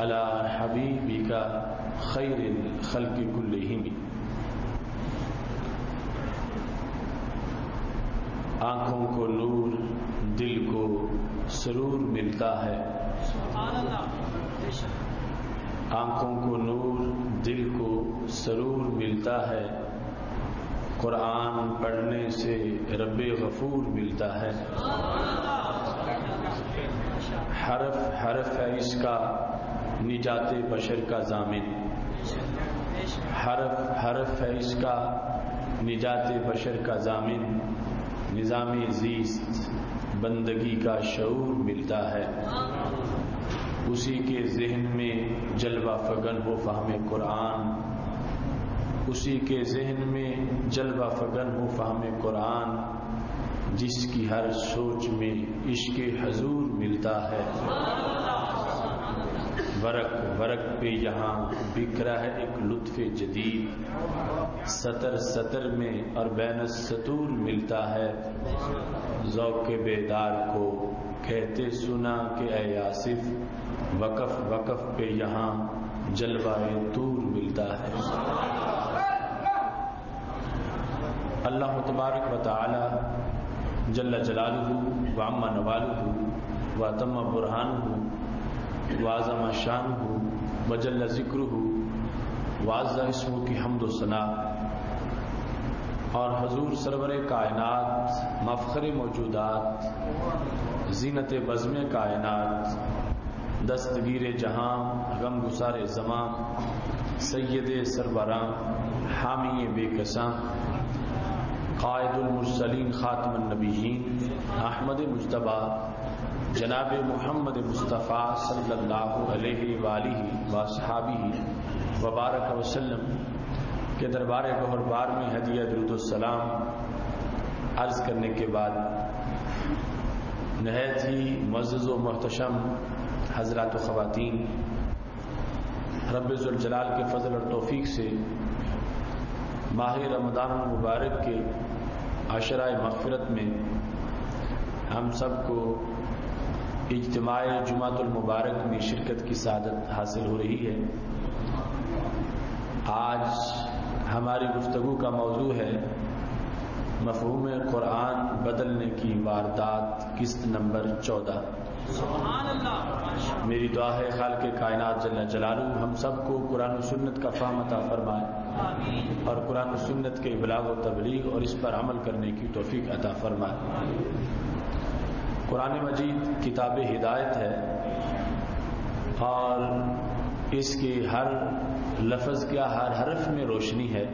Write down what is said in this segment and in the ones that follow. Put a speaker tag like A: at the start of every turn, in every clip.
A: अला हबीबी का खैर खल के कुल्लिमी आँखों को नूर दिल को सरूर मिलता है आँखों को नूर दिल को सरूर मिलता है कुरान पढ़ने से रब गफूर मिलता है हरफ हरफ है इसका निजात बशर का जामिन। हरफ हरफ है इसका निजात बशर का जामिन। निज़ाम जीस्त बंदगी का शूर मिलता है। उसी के जहन में जलवा फगन हो फहम कुरान उसी के जहन में जलवा फगन हो फहम कुरान जिसकी हर सोच में इश्क हजूर मिलता है। वरक वरक पे यहाँ बिखरा है एक लुत्फ जदीद। सतर सतर में और बैन सतूर मिलता है जौक बेदार को। कहते सुना कि ए आसिफ वकफ वकफ पे यहाँ जलवाए तूर मिलता है। अल्लाह तबारक व ताली जल्ला जलालू वामा नवालू व तम बुरहान वाजमा शान हो वजल ज़िक्र हो वाजा इसमों की हमद सना। और हजूर सरवर कायनात, मफखर मौजूदात, जीनत बज़म कायनात दस्तगीर जहाँ गम गुसार जमां सैद सरबरा, हामी बेकसा। कायदुलमरसलिन ख़ातमनबीन अहमद मुशतबा जनाब मोहम्मद मुस्तफ़ा सल्लल्लाहु अलैहि वबारक वसल्लम के दरबार गहरबार में हदिया दरुदोसलाम अर्ज़ करने के बाद नहायत ही मज़ महतशम हज़रत ख़वातीन रबाल के फ़जल और तोफ़ी से माह रमदान मुबारक के अशरा मगफ़रत में हम सबको इज्तमाह जुमातुलमुबारक में शिरकत की सादत हासिल हो रही है। आज हमारी गुफ्तु का मौजू है। मफहूम कुरान बदलने की वारदात किस्त नंबर चौदह। मेरी दुआ है खाल के कायनात जल्ला जलालू हम सबको कुरान सुन्नत का फाहमता फरमाए और कुरान सुन्नत के इबलाग तबलीग और इस पर अमल करने की तोफ़ी अता फरमाए। कुरान मजीद किताब हिदायत है और इसके हर लफज क्या हर हरफ में रोशनी है।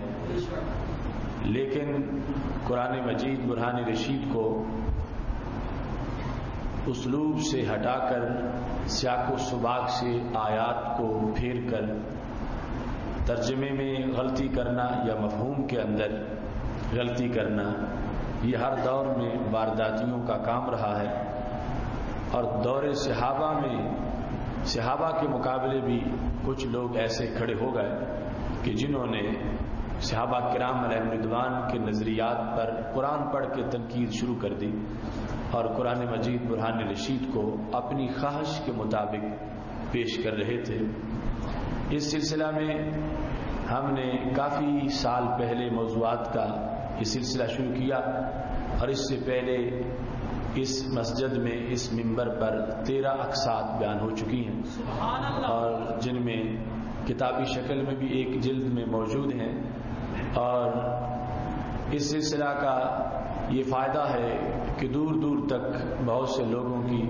A: लेकिन कुरान मजीद बुरहान रशीद को उसलूब से हटाकर सियाको सुबाक से आयात को फेर कर तर्जमे में गलती करना या मफहूम के अंदर गलती करना ये हर दौर में वारदातियों का काम रहा है और दौरे सहाबा में, सिहाबा के मुकाबले भी कुछ लोग ऐसे खड़े हो गए कि जिन्होंने सहाबा कराम रिदवान के नज़रियात पर कुरान पढ़ के तनकीद शुरू कर दी और कुरान मजीद बुरहान रशीद को अपनी ख्वाहिश के मुताबिक पेश कर रहे थे। इस सिलसिला में हमने काफ़ी साल पहले मौजूद का ये सिलसिला शुरू किया और इससे पहले इस मस्जिद में इस मिंबर पर तेरह अकसात बयान हो चुकी हैं। और जिनमें किताबी शक्ल में भी एक जिल्द में मौजूद हैं। और इस सिलसिला का ये फ़ायदा है कि दूर दूर तक बहुत से लोगों की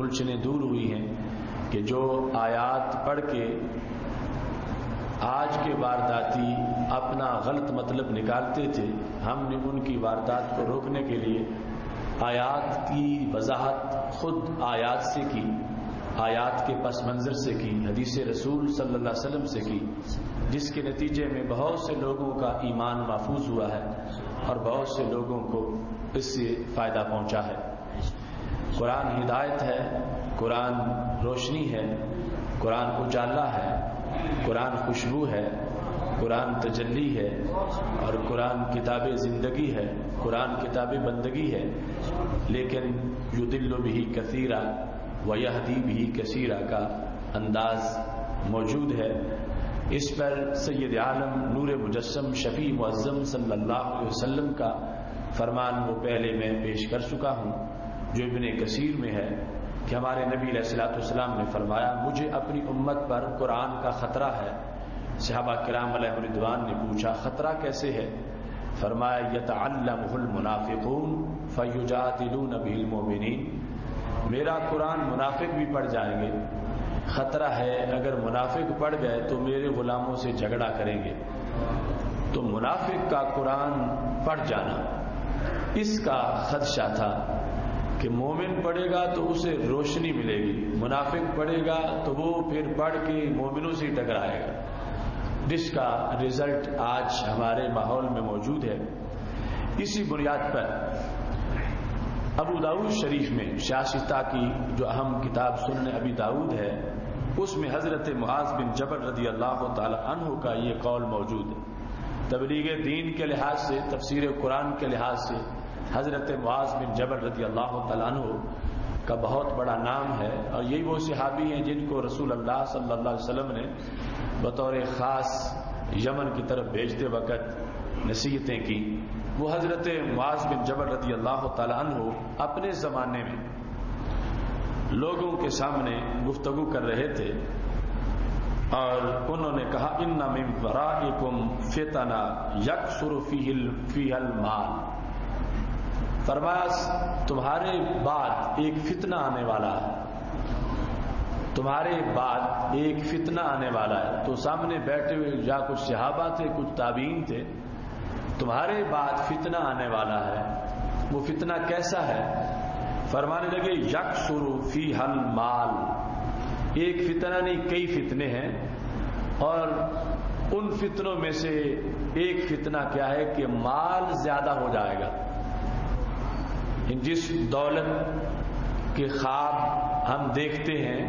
A: उलझने दूर हुई हैं कि जो आयात पढ़ के आज के वारदाती अपना गलत मतलब निकालते थे, हमने उनकी वारदात को रोकने के लिए आयात की वजाहत खुद आयात से की, आयात के पस मंज़र से की, हदीस रसूल सल्लल्लाहु अलैहि वसल्लम से की, जिसके नतीजे में बहुत से लोगों का ईमान महफूज हुआ है और बहुत से लोगों को इससे फ़ायदा पहुँचा है। कुरान हिदायत है, कुरान रोशनी है, कुरान उजाला है, कुरान खुशबू है कुरान तजल्ली है और कुरान किताब ज़िंदगी है, कुरान किताब बंदगी है, लेकिन युदिल्लो भी कसीरा व यहदी भी कसीरा का अंदाज मौजूद है। इस पर सैद आलम नूर मुजस्म शफी मुज़म वसल्लम का फरमान वो पहले मैं पेश कर चुका हूँ, जो इबन कसीर में है, कि हमारे नबी सलाम ने फरमाया, मुझे अपनी उम्मत पर कुरान का ख़तरा है। सहाबा कराम रिदवान ने पूछा, ख़तरा कैसे है? फरमाया यतअल्लमुल मुनाफिकून मेरा कुरान मुनाफिक भी पढ़ जाएँगे। खतरा है, अगर मुनाफिक पढ़ गए तो मेरे गुलामों से झगड़ा करेंगे। तो मुनाफिक का कुरान पढ़ जाना। इसका खदशा था कि मोमिन पढ़ेगा तो उसे रोशनी मिलेगी, मुनाफिक पढ़ेगा तो वो फिर पढ़ के मोमिनों से टकराएगा। जिसका रिज़ल्ट आज हमारे माहौल में मौजूद है। इसी बुनियाद पर अबू दाऊद शरीफ में शासिता की जो अहम किताब सुनने अभी दाऊद है, उसमें हज़रत मुआज बिन जबर रदी अल्लाह तहु का ये कौल मौजूद है। तबलीग दीन के लिहाज से, तफसीर कुरान के लिहाज से हज़रत मुआज बिन जबर रदी अल्लाह तहु का बहुत बड़ा नाम है। और यही वो सिहाबी हैं जिनको रसूल अल्लाह सल्लल्लाहु अलैहि वसल्लम ने बतौर ख़ास यमन की तरफ़ भेजते वक़्त नसीहतें की। वो हज़रत मुआज बिन जबर रदी अल्लाह तु अपने ज़माने में लोगों के सामने गुफ्तगु कर रहे थे और उन्होंने कहा इन नमिम वराकुम फितना यकसुर फीहल माल। फरमाया, तुम्हारे बाद एक फितना आने वाला है। तुम्हारे बाद एक फितना आने वाला है। तो सामने बैठे हुए या कुछ सहाबा थे, कुछ ताबीन थे, तुम्हारे बाद फितना आने वाला है। वो फितना कैसा है? फरमाने लगे यक शुरू फ़ी हल माल। एक फितना नहीं, कई फितने हैं। और उन फितनों में से एक फितना क्या है कि माल ज़्यादा हो जाएगा? जिस दौलत के ख्वाब हम देखते हैं,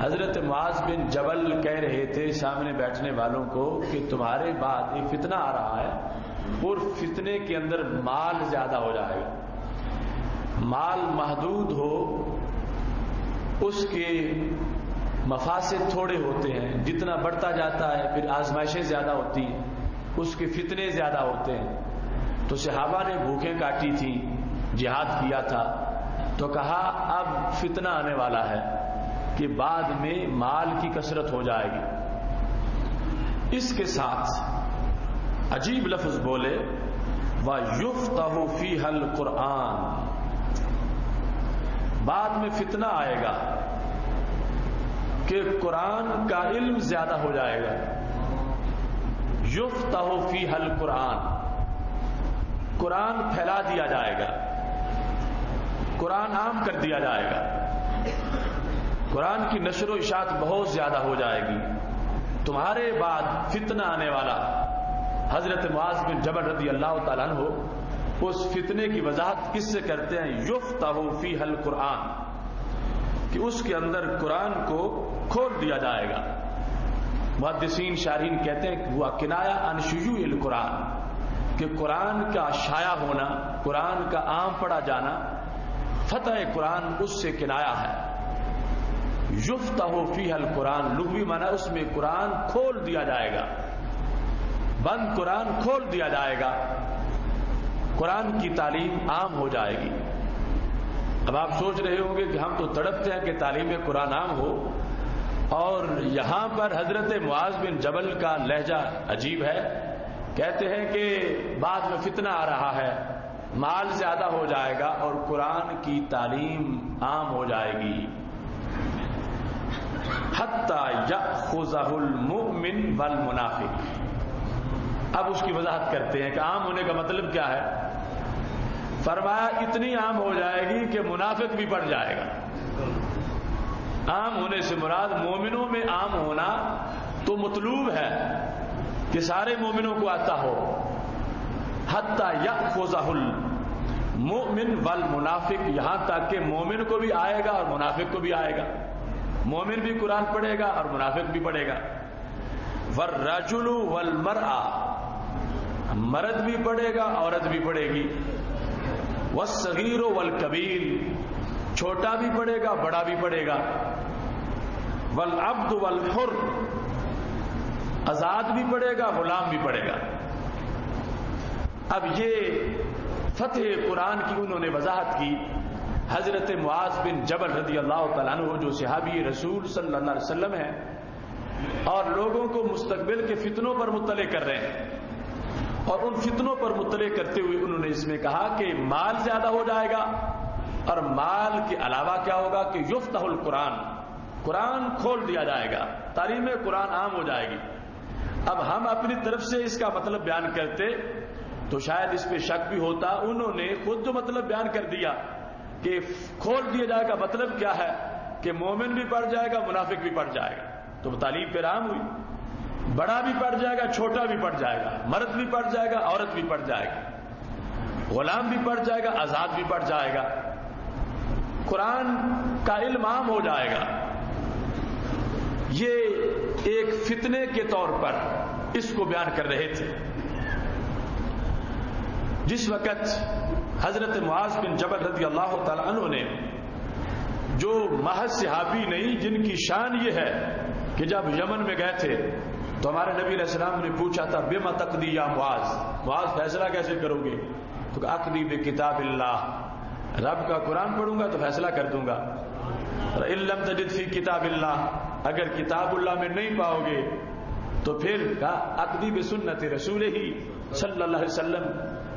A: हज़रत माज बिन जबल कह रहे थे सामने बैठने वालों को कि तुम्हारे बाद एक फितना आ रहा है और फितने के अंदर माल ज़्यादा हो जाएगा। माल महदूद हो, उसके मफासिद थोड़े होते हैं, जितना बढ़ता जाता है, फिर आजमाइशें ज़्यादा होती हैं, उसके फितने ज़्यादा होते हैं। तो सहाबा ने भूखें काटी थी जिहाद किया था तो कहा, अब फितना आने वाला है कि बाद में माल की कसरत हो जाएगी। इसके साथ अजीब लफ्ज बोले, व युफ्तफी हल कुरान बाद में फितना आएगा कि कुरान का इल्म ज़्यादा हो जाएगा। युफ तहोफी हल कुरान कुरान फैला दिया जाएगा। कुरान आम कर दिया जाएगा। कुरान की नशर इशात बहुत ज़्यादा हो जाएगी। तुम्हारे बाद फितना आने वाला हज़रत मुआज बिन जबर रदी अल्लाह तला हो उस फितने की वजाहत किससे करते हैं? युफ तहोफी हल कुरान। कि उसके अंदर कुरान को खोल दिया जाएगा। मुहदसिन शारीन कहते हैं हुआ किनाया अनशुयू कुरान। कि कुरान का शाया होना, कुरान का आम पड़ा जाना फतेह कुरान उससे किनाया है। युफ्त हो फीहल कुरान, लुहवी माना उसमें कुरान खोल दिया जाएगा। बंद कुरान खोल दिया जाएगा। कुरान की तालीम आम हो जाएगी। अब आप सोच रहे होंगे कि हम तो तड़पते हैं कि तालीम कुरान आम हो। और यहाँ पर हज़रत मुआज बिन जबल का लहजा अजीब है। कहते हैं कि बाद में फितना आ रहा है। माल ज़्यादा हो जाएगा और कुरान की तालीम आम हो जाएगी। हत्ता युल मुमिन वल मुनाफिक। अब उसकी वजाहत करते हैं कि आम होने का मतलब क्या है? फरमाया, इतनी आम हो जाएगी कि मुनाफिक भी बढ़ जाएगा। आम होने से मुराद, मोमिनों में आम होना तो मतलूब है कि सारे मोमिनों को आता हो। हत्ता यखुजहुल। मोमिन वल मुनाफिक, यहाँ तक कि मोमिन को भी आएगा और मुनाफिक को भी आएगा। मोमिन भी कुरान पढ़ेगा और मुनाफिक भी पढ़ेगा। वर रजुलु वल मरआ। मर्द भी पढ़ेगा, औरत भी पढ़ेगी। व सगीर वल कबीर। छोटा भी पढ़ेगा, बड़ा भी पढ़ेगा। वल अब्द वल हुर। आज़ाद भी पढ़ेगा, गुलाम भी पढ़ेगा। अब ये फतेह कुरान की उन्होंने वजाहत की। हज़रत मुआज बिन जबल रदी अल्लाह तु जो सिहाबी रसूल सल्लल्लाहु अलैहि है, और लोगों को मुस्तबिल के फितनों पर मुतले कर रहे हैं। और उन फितनों पर मुतले करते हुए उन्होंने इसमें कहा कि माल ज़्यादा हो जाएगा, और माल के अलावा क्या होगा कि युफ्तहुल कुरान कुरान खोल दिया जाएगा तालीम कुरान आम हो जाएगी। अब हम अपनी तरफ़ से इसका मतलब बयान करते तो शायद इस पे शक भी होता। उन्होंने खुद जो मतलब बयान कर दिया कि खोल दिए जाएगा मतलब क्या है कि मोमिन भी पढ़ जाएगा, मुनाफिक भी पढ़ जाएगा। तो तालीम पे राम हुई। बड़ा भी पढ़ जाएगा, छोटा भी पढ़ जाएगा। मर्द भी पढ़ जाएगा, औरत भी पढ़ जाएगी। गुलाम भी पढ़ जाएगा, आज़ाद भी पढ़ जाएगा। कुरान का इल्माम हो जाएगा। ये एक फितने के तौर पर इसको बयान कर रहे थे। जिस वक़्त हज़रत मुआज बिन जबल रदी अल्लाह ने, जो महज सिहाबी नहीं, जिनकी शान ये है कि जब यमन में गए थे तो हमारे नबी सलाम ने पूछा था, बेमा तकदी या मुआज? मुआज फैसला कैसे करोगे? तो अकदी बे किताब अल्लाह रब का कुरान पढ़ूँगा तो फैसला कर दूँगा। इल्लम तजिद फ़ी किताब अल्लाह अगर किताबुल्लाह में नहीं पाओगे तो फिर कहा, अकदी बे सुन्नत रसूल ही सल्लल्लाहु अलैहि वसल्लम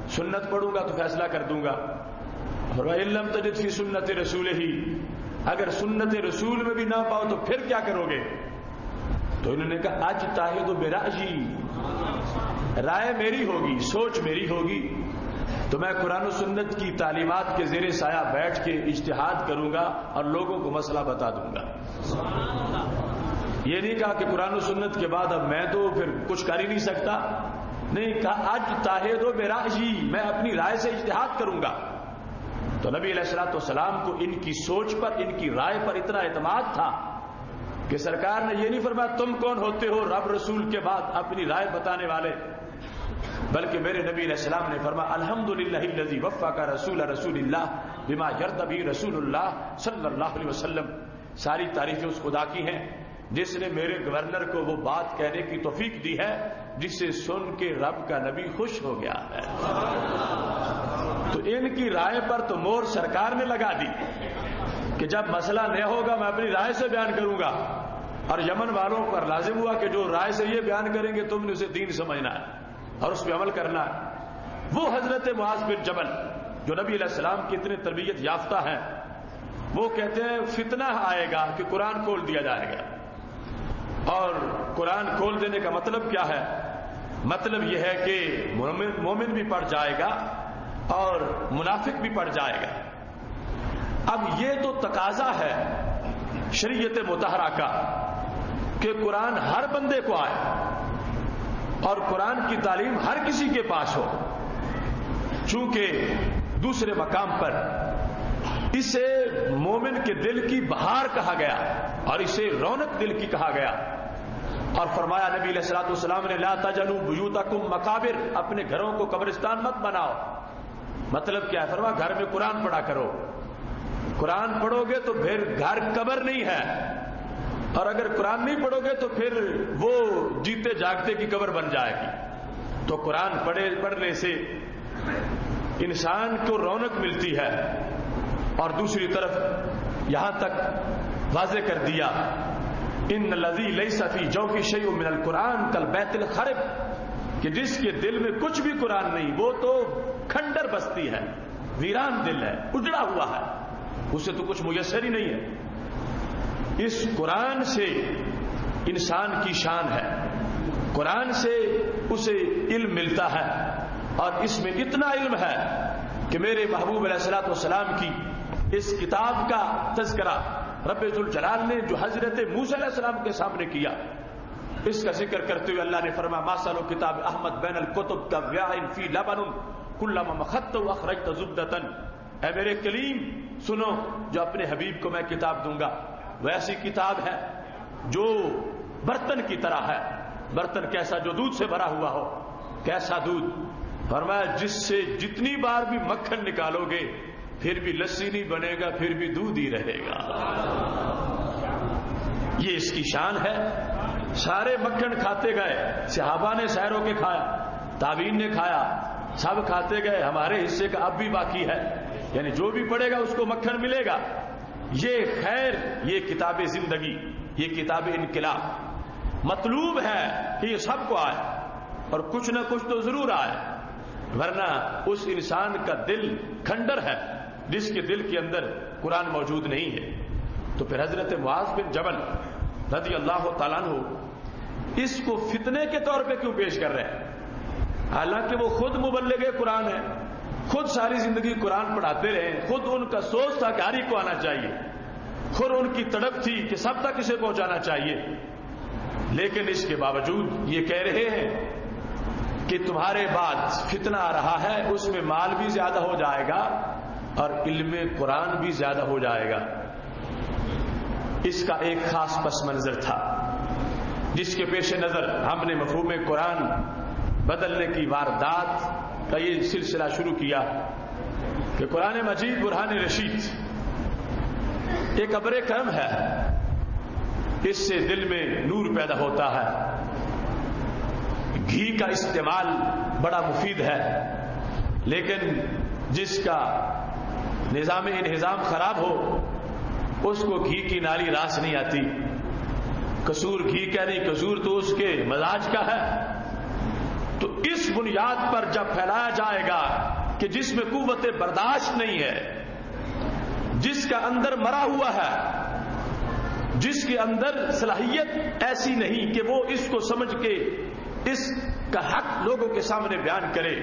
A: सुन्नत पढ़ूँगा तो फैसला कर दूँगा। इल्लम तजिद फ़ी सुन्नत रसूल ही अगर सुन्नत रसूल में भी ना पाओ तो फिर क्या करोगे? तो इन्होंने कहा आज ताहे तो बेराजी। राय मेरी होगी, सोच मेरी होगी। तो मैं कुरान सुन्नत की तालीमत के जेर साया बैठ के इश्तिहाद करूँगा और लोगों को मसला बता दूँगा। ये नहीं कहा कि कुरान सुन्नत के बाद अब मैं तो फिर कुछ कर ही नहीं सकता। नहीं कहा, आज ताहे दो मेरा जी, मैं अपनी राय से इश्तेहाद करूँगा. तो नबी सलाम को इनकी सोच पर, इनकी राय पर इतना एतमाद था कि सरकार ने यह नहीं फरमाया, तुम कौन होते हो रब रसूल के बाद अपनी राय बताने वाले? बल्कि मेरे नबी सलाम ने फरमा अल्हम्दुलिल्लाह वफ़ा का रसूल रसूल बिमा यरतबी रसूल सल्लल्लाहु वसल्लम। सारी तारीफें उस खुदा की हैं, जिसने मेरे गवर्नर को वो बात कहने की तोफीक दी है। जिसे सुन के रब का नबी खुश हो गया है। तो इनकी राय पर तो मोर सरकार ने लगा दी कि जब मसला न होगा, मैं अपनी राय से बयान करूँगा। और यमन वालों पर लाजिम हुआ कि जो राय से ये बयान करेंगे, तुमने उसे दीन समझना है और उस पर अमल करना है। वो हज़रत मुआज बिन जबल, जो नबी सलाम की इतने तरबियत याफ्ता है, वो कहते हैं, फितना आएगा कि कुरान खोल दिया जाएगा। और कुरान खोल देने का मतलब क्या है? मतलब यह है कि मोमिन भी पढ़ जाएगा और मुनाफिक भी पढ़ जाएगा। अब ये तो तकाजा है शरीयत मुतहरा का कि कुरान हर बंदे को आए और कुरान की तालीम हर किसी के पास हो। चूँकि दूसरे मकाम पर इसे मोमिन के दिल की बहार कहा गया। और इसे रौनक दिल की कहा गया। और फरमाया, नबी सलाम ने, ला तजलू बुजूतकुम मकाबिर अपने घरों को कब्रिस्तान मत बनाओ। मतलब क्या है? फरमा, घर में कुरान पढ़ा करो। कुरान पढ़ोगे तो फिर घर कबर नहीं है। और अगर कुरान नहीं पढ़ोगे तो फिर वो जीते जागते की कबर बन जाएगी। तो कुरान पढ़े, पढ़ने से इंसान को रौनक मिलती है। और दूसरी तरफ़, यहाँ तक वाजे कर दिया। इन लजी लई सफी जो की शई मिनल कुरान कल बैतल खरब, कि जिसके दिल में कुछ भी कुरान नहीं, वो तो खंडर बस्ती है, वीरान दिल है, उजड़ा हुआ है। उसे तो कुछ मुयसर ही नहीं है। इस कुरान से इंसान की शान है। कुरान से उसे इल्म मिलता है। और इसमें इतना इल्म है कि मेरे महबूब सलाम की इस किताब का तस्करा जलाल ने जो हज़रत मूसम के सामने किया, इसका ज़िक्र करते हुए अल्लाह ने फरमा मासल किताब अहमद बैन अल कुतुब फ़ी लबन अखरज तजुबदतन है मेरे कलीम, सुनो, जो अपने हबीब को मैं किताब दूँगा। वैसी किताब है जो बर्तन की तरह है। बर्तन कैसा जो दूध से भरा हुआ हो, कैसा दूध? फरमाया, जिससे जितनी बार भी मक्खन निकालोगे फिर भी लस्सी नहीं बनेगा, फिर भी दूध ही रहेगा। ये इसकी शान है। सारे मक्खन खाते गए। सिहाबा ने सैर के खाया, ताबीन ने खाया, सब खाते गए। हमारे हिस्से का अब भी बाकी है। यानी जो भी पड़ेगा, उसको मक्खन मिलेगा। ये खैर, ये किताब ज़िंदगी, ये किताब इनकलाब। मतलूब है कि ये सबको आए, और कुछ न कुछ तो ज़रूर आए। वरना उस इंसान का दिल खंडर है। जिसके दिल के अंदर कुरान मौजूद नहीं है। तो फिर हज़रत मुआज बिन जबल रज़ी अल्लाह तला इसको फितने के तौर पे क्यों पेश कर रहे हैं? हालाँकि वो खुद मुबल्ले कुरान है, खुद सारी ज़िंदगी कुरान पढ़ाते रहे, खुद उनका सोच था कि हरी को आना चाहिए, खुद उनकी तड़प थी कि सब तक इसे पहुंचाना चाहिए। लेकिन इसके बावजूद ये कह रहे हैं कि तुम्हारे बाद फितना आ रहा है, उसमें माल भी ज़्यादा हो जाएगा और इल्म कुरान भी ज़्यादा हो जाएगा। इसका एक खास पस मंजर था, जिसके पेश नज़र हमने मफहूम कुरान बदलने की वारदात का ये सिलसिला शुरू किया कि कुरान मजीद बुरहान रशीद एक अबर करम है। इससे दिल में नूर पैदा होता है। घी का इस्तेमाल बड़ा मुफीद है, लेकिन जिसका निज़ाम इंजाम खराब हो, उसको घी की नाली रास नहीं आती। कसूर घी का नहीं? कसूर तो उसके मजाज का है। तो इस बुनियाद पर जब फैलाया जाएगा कि जिसमें कुत बर्दाश्त नहीं है, जिसका अंदर मरा हुआ है, जिसके अंदर सलाहियत ऐसी नहीं कि वो इसको समझ के इसका हक लोगों के सामने बयान करे,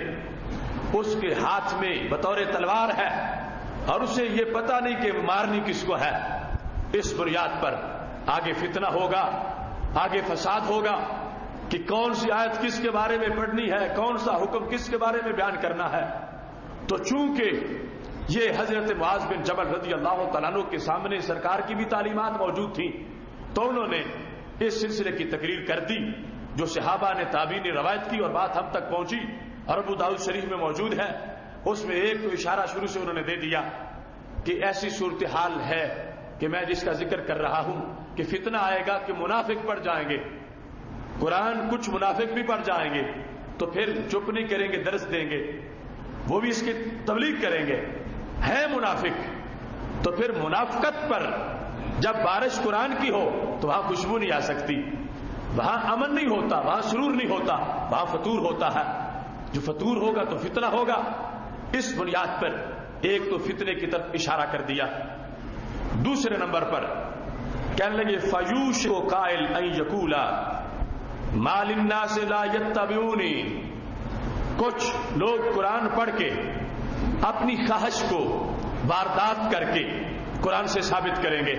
A: उसके हाथ में बतौर तलवार है। और उसे ये पता नहीं कि मारनी किसको है। इस बुनियाद पर आगे फितना होगा, आगे फसाद होगा कि कौन सी आयत किसके बारे में पढ़नी है, कौन सा हुक्म किसके बारे में बयान करना है। तो चूँकि ये हज़रत मुआज बिन जबल रज़ी अल्लाह तला के सामने सरकार की भी तालीमत मौजूद थी तो उन्होंने इस सिलसिले की तकरीर कर दी, जो सिहाबा ने ताबी ने रवायत की और बात हम तक पहुँची और दाऊद शरीफ में मौजूद है। उसमें एक तो इशारा शुरू से उन्होंने दे दिया कि ऐसी सूरत हाल है कि मैं जिसका ज़िक्र कर रहा हूँ कि फितना आएगा कि मुनाफिक पड़ जाएँगे। कुरान कुछ मुनाफिक भी पड़ जाएँगे तो फिर चुप नहीं करेंगे, दर्ज देंगे। वो भी इसकी तबलीग करेंगे। है मुनाफिक तो फिर मुनाफकत पर जब बारिश कुरान की हो तो वहाँ खुशबू नहीं आ सकती। वहाँ अमन नहीं होता, वहाँ सुरूर नहीं होता, वहाँ फतूर होता है। जो फतूर होगा तो फितना होगा। इस बुनियाद पर एक तो फितने की तरफ़ इशारा कर दिया। दूसरे नंबर पर कहने लगे, फयूश को कायल यकूला मालिन्ना से लायत्तब्यूनी कुछ लोग कुरान पढ़ के अपनी ख्वाहिश को वारदात करके कुरान से साबित करेंगे।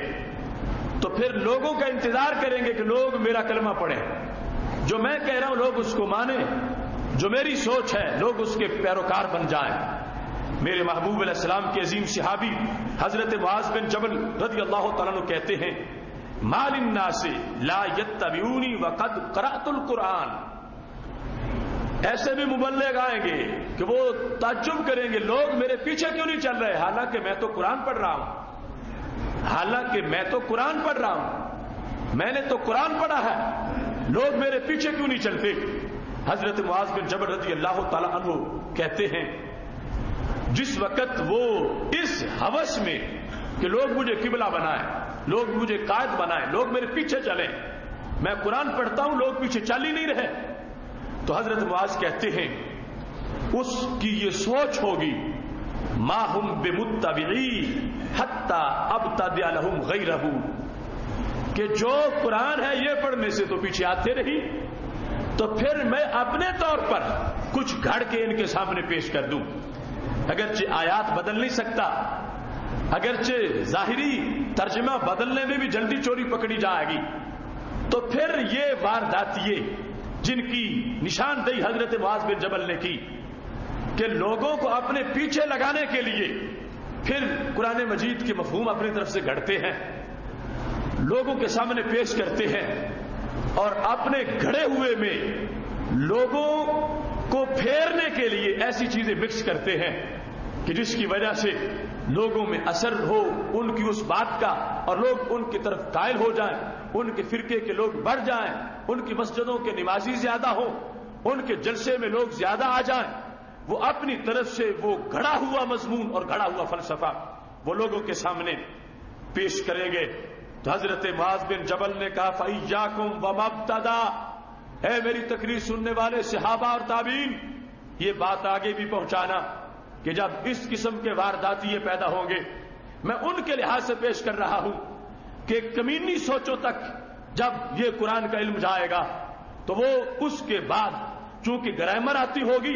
A: तो फिर लोगों का इंतज़ार करेंगे कि लोग मेरा कलमा पढ़े। जो मैं कह रहा हूँ, लोग उसको माने। जो मेरी सोच है, लोग उसके पैरोकार बन जाएँ। मेरे महबूब अलैहिस्सलाम के अजीम सिहाबी हज़रत मुआज बिन जबल रज़ी अल्लाह तु कहते हैं मालिन्ना से ला यत्तबूनी वक़द करातुल कुरान ऐसे भी मुबल्ले गाएँगे कि वो ताजुब करेंगे, लोग मेरे पीछे क्यों नहीं चल रहे? हालाँकि मैं तो कुरान पढ़ रहा हूँ। हालाँकि मैं तो कुरान पढ़ रहा हूँ। मैंने तो कुरान पढ़ा है। लोग मेरे पीछे क्यों नहीं चलते? हज़रत मुआज बिन जबर रज़ी अल्लाह तु कहते हैं जिस वक्त वो इस हवस में कि लोग मुझे किबला बनाए, लोग मुझे कायद बनाए, लोग मेरे पीछे चले, मैं कुरान पढ़ता हूँ, लोग पीछे चल ही नहीं रहे। तो हज़रत मुआज कहते हैं, उसकी ये सोच होगी माहुम बेमुतबी हत्ता अब तदलहुम गई रहू कि जो कुरान है ये पढ़ने से तो पीछे आते रही तो फिर मैं अपने तौर पर कुछ घड़ के इनके सामने पेश कर दूँ। अगरचे आयात बदल नहीं सकता। अगरचे जाहिरी तर्जमा बदलने में भी जल्दी चोरी पकड़ी जाएगी। तो फिर ये वारदातिये जिनकी निशानदेही हज़रत वाज बिन जबल ने की, कि लोगों को अपने पीछे लगाने के लिए फिर कुरान मजीद के मफहूम अपनी तरफ़ से घड़ते हैं, लोगों के सामने पेश करते हैं, और अपने घड़े हुए में लोगों को फेरने के लिए ऐसी चीज़ें मिक्स करते हैं। कि जिसकी वजह से लोगों में असर हो, उनकी उस बात का, और लोग उनकी तरफ़ कायल हो जाएँ, उनके फिरके के लोग बढ़ जाएँ, उनकी मस्जिदों के निवासी ज़्यादा हो, उनके जलसे में लोग ज़्यादा आ जाएँ, वो अपनी तरफ़ से वो घड़ा हुआ मजमून और घड़ा हुआ फलसफा, वो लोगों के सामने पेश करेंगे। तो हज़रत माज बिन जबल ने कहा, फैयाकुम वमबतदा है मेरी तकरीर सुनने वाले सिहाबा और ताबीन, ये बात आगे भी पहुंचाना। कि जब इस किस्म के वारदाती पैदा होंगे, मैं उनके लिहाज से पेश कर रहा हूँ कि कमीनी सोचों तक जब ये कुरान का इल्म जाएगा तो वो उसके बाद चूँकि ग्रामर आती होगी,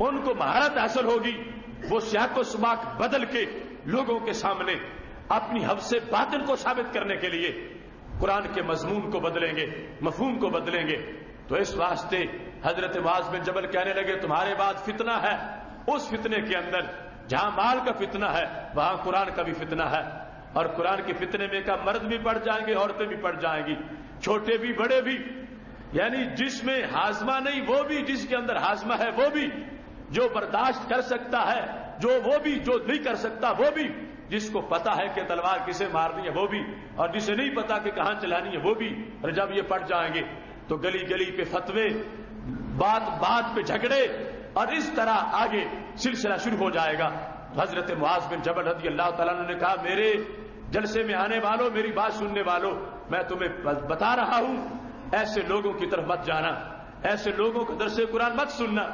A: उनको महारत हासिल होगी, वो सियाको सुबाक बदल के लोगों के सामने अपनी हब से बातिल को साबित करने के लिए कुरान के मजमून को बदलेंगे, मफहूम को बदलेंगे। तो इस वास्ते हज़रत वाज बिन जबल कहने लगे, तुम्हारे बाद फितना है उस फितने के अंदर, जहाँ माल का फितना है, वहाँ कुरान का भी फितना है। और कुरान के फितने में का मर्द भी पड़ जाएँगे, औरतें भी पड़ जाएँगी, छोटे भी, बड़े भी। यानी जिसमें हाजमा नहीं, वो भी जिसके अंदर हाजमा है, वो भी। जो बर्दाश्त कर सकता है, जो वो भी, जो नहीं कर सकता, वो भी। जिसको पता है कि तलवार किसे मारनी है, वो भी। और जिसे नहीं पता कि कहाँ चलानी है, वो भी। और जब ये पड़ जाएँगे तो गली गली पे फतवे बात बात पे झगड़े और इस तरह आगे सिलसिला शुरू हो जाएगा। हज़रत मुआज बिन जबर रदी अल्लाह तला ने कहा, मेरे जलसे में आने वालों, मेरी बात सुनने वालों, मैं तुम्हें बता रहा हूँ, ऐसे लोगों की तरफ़ मत जाना, ऐसे लोगों को दरसे कुरान मत सुनना,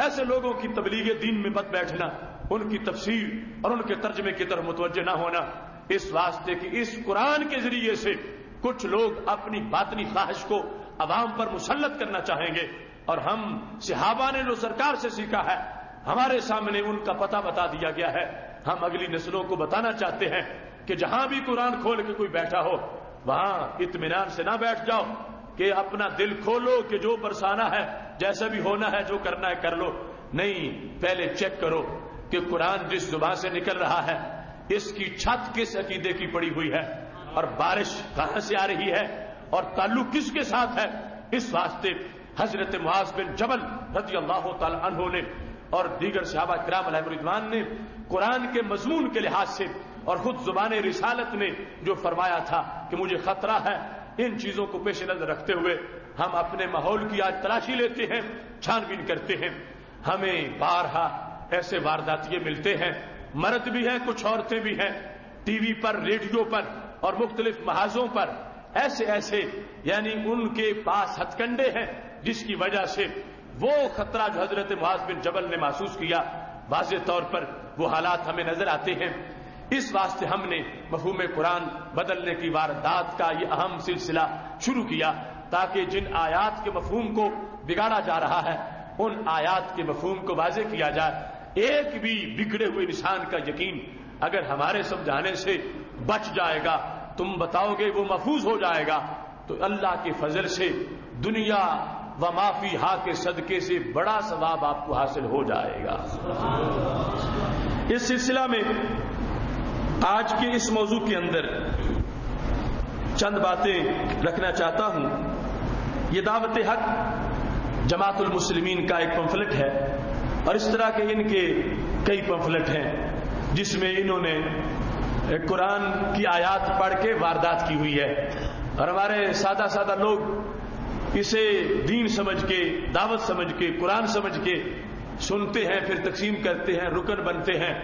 A: ऐसे लोगों की तबलीग दीन में मत बैठना, उनकी तफसीर और उनके तर्जमे की तरफ़ मुतवजह न होना। इस वास्ते की इस कुरान के ज़रिए से कुछ लोग अपनी बातनी ख्वाहिश को अवाम पर मुसलत करना चाहेंगे। और हम सिहाबा ने जो सरकार से सीखा है, हमारे सामने उनका पता बता दिया गया है। हम अगली नस्लों को बताना चाहते हैं कि जहाँ भी कुरान खोल के कोई बैठा हो, वहाँ इतमान से ना बैठ जाओ कि अपना दिल खोलो कि जो बरसाना है, जैसा भी होना है, जो करना है, कर लो। नहीं, पहले चेक करो कि कुरान जिस ज़ुबान से निकल रहा है, इसकी छत किस अकीदे की पड़ी हुई है और बारिश कहाँ से आ रही है और ताल्लुक किसके साथ है, इस वास्ते हज़रत मुआज बिन जबल रज़ी अल्लाह तहों ने और दीगर सहाबा कराम रिजवान ने कुरान के मजमून के लिहाज से और खुद ज़ुबान रिसालत ने जो फरमाया था कि मुझे खतरा है, इन चीज़ों को पेश नज़र रखते हुए हम अपने माहौल की आज तलाशी लेते हैं, छानबीन करते हैं। हमें बारहा ऐसे वारदातिये मिलते हैं, मर्द भी हैं, कुछ औरतें भी हैं, टीवी पर, रेडियो पर और मुख्तलिफ़ महाजों पर। ऐसे ऐसे, यानी उनके पास हथकंडे हैं जिसकी वजह से वो खतरा जो हज़रत मुआज बिन जबल ने महसूस किया। वाज तौर पर वो हालात हमें नज़र आते हैं। इस वास्ते हमने मफहूम कुरान बदलने की वारदात का ये अहम सिलसिला शुरू किया, ताकि जिन आयात के मफहूम को बिगाड़ा जा रहा है, उन आयात के मफहूम को वाजे किया जाए। एक भी बिगड़े हुए इंसान का यकीन अगर हमारे समझाने से बच जाएगा, तुम बताओगे वो महफूज हो जाएगा। तो अल्लाह के फजल से दुनिया व माफ़ी हा के सदके से बड़ा सवाब आपको हासिल हो जाएगा। इस सिलसिला में आज के इस मौजू के अंदर चंद बातें रखना चाहता हूँ। ये दावत हक जमातुल मुस्लिमीन का एक पंफलेट है और इस तरह के इनके कई पंफलेट हैं, जिसमें इन्होंने कुरान की आयात पढ़ के वारदात की हुई है। और हमारे सादा सादा लोग इसे दीन समझ के, दावत समझ के, कुरान समझ के सुनते हैं, फिर तकसीम करते हैं, रुकन बनते हैं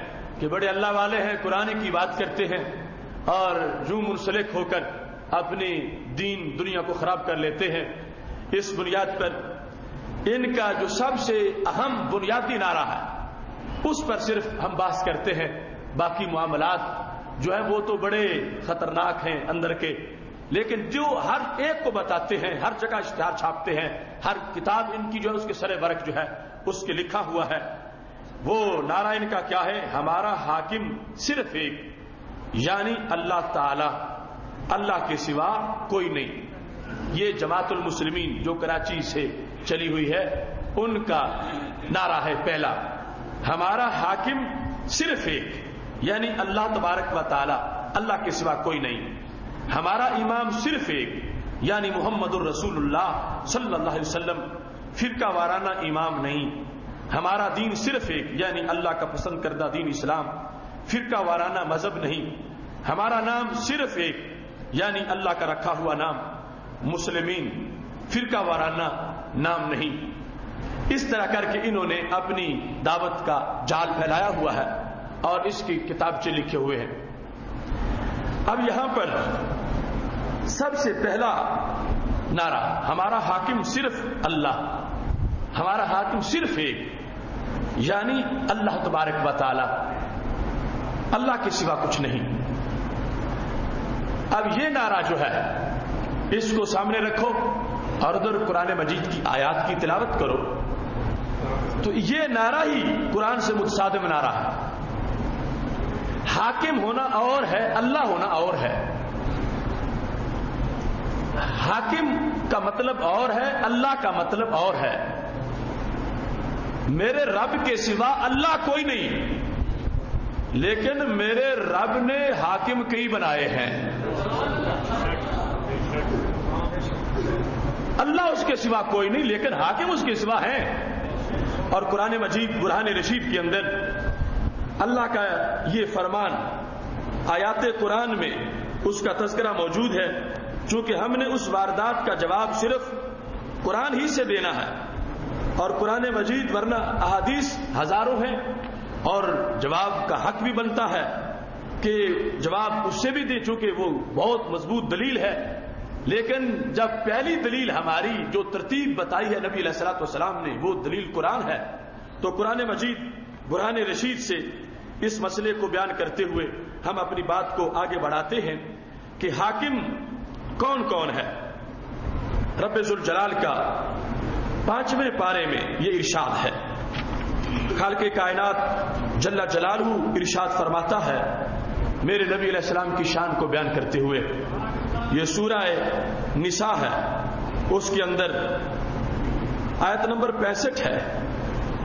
A: कि बड़े अल्लाह वाले हैं, कुरान की बात करते हैं और जू मुंसलिक होकर अपनी दीन दुनिया को खराब कर लेते हैं। इस बुनियाद पर इनका जो सबसे अहम बुनियादी नारा है, उस पर सिर्फ़ हम बात करते हैं। बाकी मामलात जो है वो तो बड़े खतरनाक हैं अंदर के। लेकिन जो हर एक को बताते हैं, हर जगह इश्तहार छापते हैं, हर किताब इनकी जो है, उसके सरे वर्क जो है, उसके लिखा हुआ है। वो नारायण का क्या है? हमारा हाकिम सिर्फ़ एक, यानी अल्लाह ताला। अल्लाह के सिवा कोई नहीं। ये जमातुल मुस्लिमीन जो कराची से चली हुई है, उनका नारा है पहला। हमारा हाकिम सिर्फ़ एक, यानी अल्लाह तबारक व ताला। अल्लाह के सिवा कोई नहीं। हमारा इमाम सिर्फ़ एक, यानी मोहम्मद रसूलुल्लाह सल्लल्लाहु अलैहि वसल्लम, फिरका वाराना इमाम नहीं। हमारा दीन सिर्फ़ एक, यानी अल्लाह का पसंद करदा दीन इस्लाम, फिरका वाराना मज़हब नहीं। हमारा नाम सिर्फ़ एक, यानी अल्लाह का रखा हुआ नाम, मुस्लिमीन, फिरका वाराना नाम नहीं। इस तरह करके इन्होंने अपनी दावत का जाल फैलाया हुआ है, और इसकी किताबचे लिखे हुए हैं। अब यहाँ पर सबसे पहला नारा, हमारा हाकिम सिर्फ़ अल्लाह, हमारा हाकिम सिर्फ़ एक, यानी अल्लाह तबारक वाली अल्लाह के सिवा कुछ नहीं। अब ये नारा जो है, इसको सामने रखो और उधर कुरान मजीद की आयात की तिलावत करो। तो ये नारा ही कुरान से मुतसादम नारा है। हाकिम होना और है, अल्लाह होना और है। हाकिम का मतलब और है, अल्लाह का मतलब और है। मेरे रब के सिवा अल्लाह कोई नहीं। लेकिन मेरे रब ने हाकिम कई बनाए हैं। अल्लाह उसके सिवा कोई नहीं, लेकिन हाकिम उसके सिवा है। और कुरान मजीद, बुरहान रशीद के अंदर अल्लाह का ये फरमान, आयात कुरान में उसका तस्करा मौजूद है। चूँकि हमने उस वारदात का जवाब सिर्फ़ कुरान ही से देना है। और कुरान मजीद वरना अहादीस हज़ारों हैं, और जवाब का हक भी बनता है कि जवाब उससे भी दे, चूँकि वो बहुत मज़बूत दलील है। लेकिन जब पहली दलील हमारी जो तरतीब बताई है नबी सलाम ने, वो दलील कुरान है तो कुरान मजीद बुरहान रशीद से इस मसले को बयान करते हुए हम अपनी बात को आगे बढ़ाते हैं कि हाकिम कौन कौन है? रबेजुल जलाल का पाँचवें पारे में ये इरशाद है। खाल के कायनात जल्ला जलालू इरशाद फरमाता है, मेरे नबी सलाम की शान को बयान करते हुए, ये सूरा निसा है, उसके अंदर आयत नंबर पैंसठ है।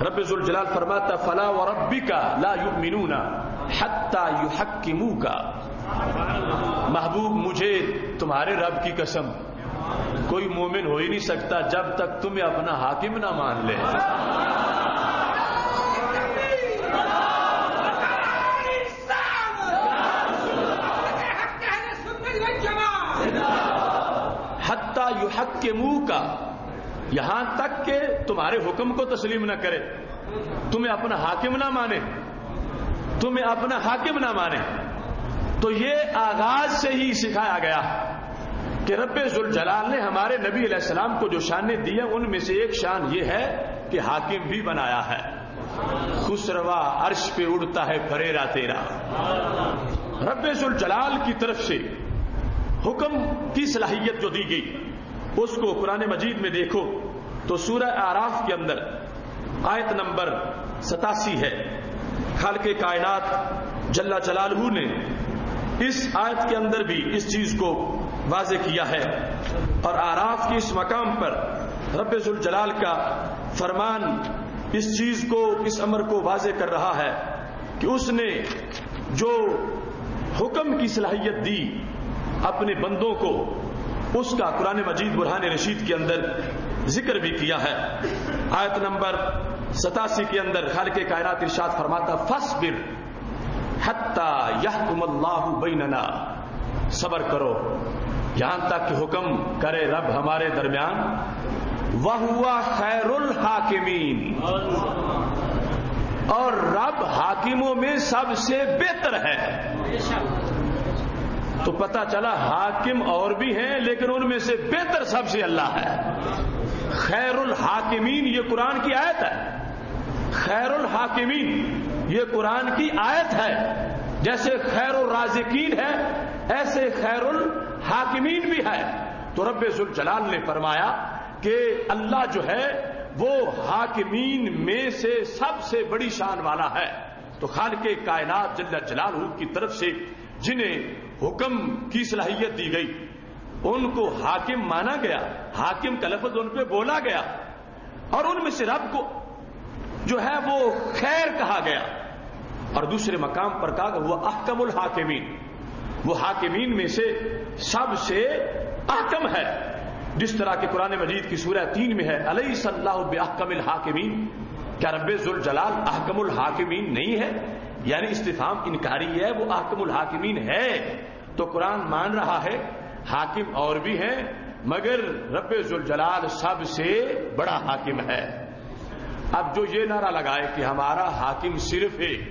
A: रबुल जलाल फरमाता फला व रबी का ला युमिनूना हत्ता युहक्किमू का महबूब, मुझे तुम्हारे रब की कसम, कोई मोमिन हो ही नहीं सकता जब तक तुम्हें अपना हाकिम ना मान ले। हत्ता यु हक के मुँह का, यहाँ तक के तुम्हारे हुक्म को तस्लीम ना करे। तुम्हें अपना हाकिम ना माने। तुम्हें अपना हाकिम ना माने। तो ये आगाज़ से ही सिखाया गया कि रब्बुल जलाल ने हमारे नबी सलाम को जो शान दी है, उनमें से एक शान ये है कि हाकिम भी बनाया है। खुसरवा अर्श पे उड़ता है फरेरा तेरा। रब्बुल जलाल की तरफ़ से हुक्म की सलाहियत जो दी गई, उसको कुरान मजीद में देखो तो सूरह आराफ के अंदर आयत नंबर सतासी है। खाल के कायनात जल्ला जलालहू ने इस आयत के अंदर भी इस चीज़ को वाजे किया है। और आराफ के इस मकाम पर जलाल का फरमान इस चीज़ को, इस अमर को वाजे कर रहा है कि उसने जो हुक्म की सलाहियत दी अपने बंदों को, उसका कुरान मजीद बुरहान रशीद के अंदर ज़िक्र भी किया है। आयत नंबर सतासी के अंदर खाल के कायनात इर्शाद फरमाता, फसबिर। हत्ता यहकुमल्लाहु बैनना। सबर करो। यहाँ तक कि हुक्म करे रब हमारे दरमियान। वह हुआ खैरुल हाकिमीन। और रब हाकिमों में सबसे बेहतर है। तो पता चला हाकिम और भी हैं, लेकिन उनमें से बेहतर सबसे अल्लाह है। खैरुल हाकिमीन, ये कुरान की आयत है। खैरुल हाकिमीन। ये कुरान की आयत है। जैसे खैरुल राजिकीन है, ऐसे खैरुल हाकिमीन भी है। तो रब्बे जलाल ने फरमाया कि अल्लाह जो है, वो हाकिमीन में से सबसे बड़ी शान वाला है। तो खाल के कायनात जल्ला जलाल की तरफ़ से जिन्हें हुक्म की सलाहियत दी गई, उनको हाकिम माना गया। हाकिम का लफज उन पर बोला गया। और उनमें से रब को जो है, वो खैर कहा गया। और दूसरे मकाम पर कहा वो अहकमुल हाकिमीन। वो हाकिमीन में से सबसे अहकम है, जिस तरह के कुरान मजीद की सूरह तीन में है अलई सल्लाहकमिल हाकिमीन। क्या रब्बुल जलाल अहकमुल हाकिमीन नहीं है? यानी इस्तीफाम इनकारी है, वो अहकमुल हाकिमीन है। तो कुरान मान रहा है, हाकिम और भी है, मगर रब्बुल जलाल सबसे बड़ा हाकिम है। अब जो ये नारा लगाए कि हमारा हाकिम सिर्फ़ है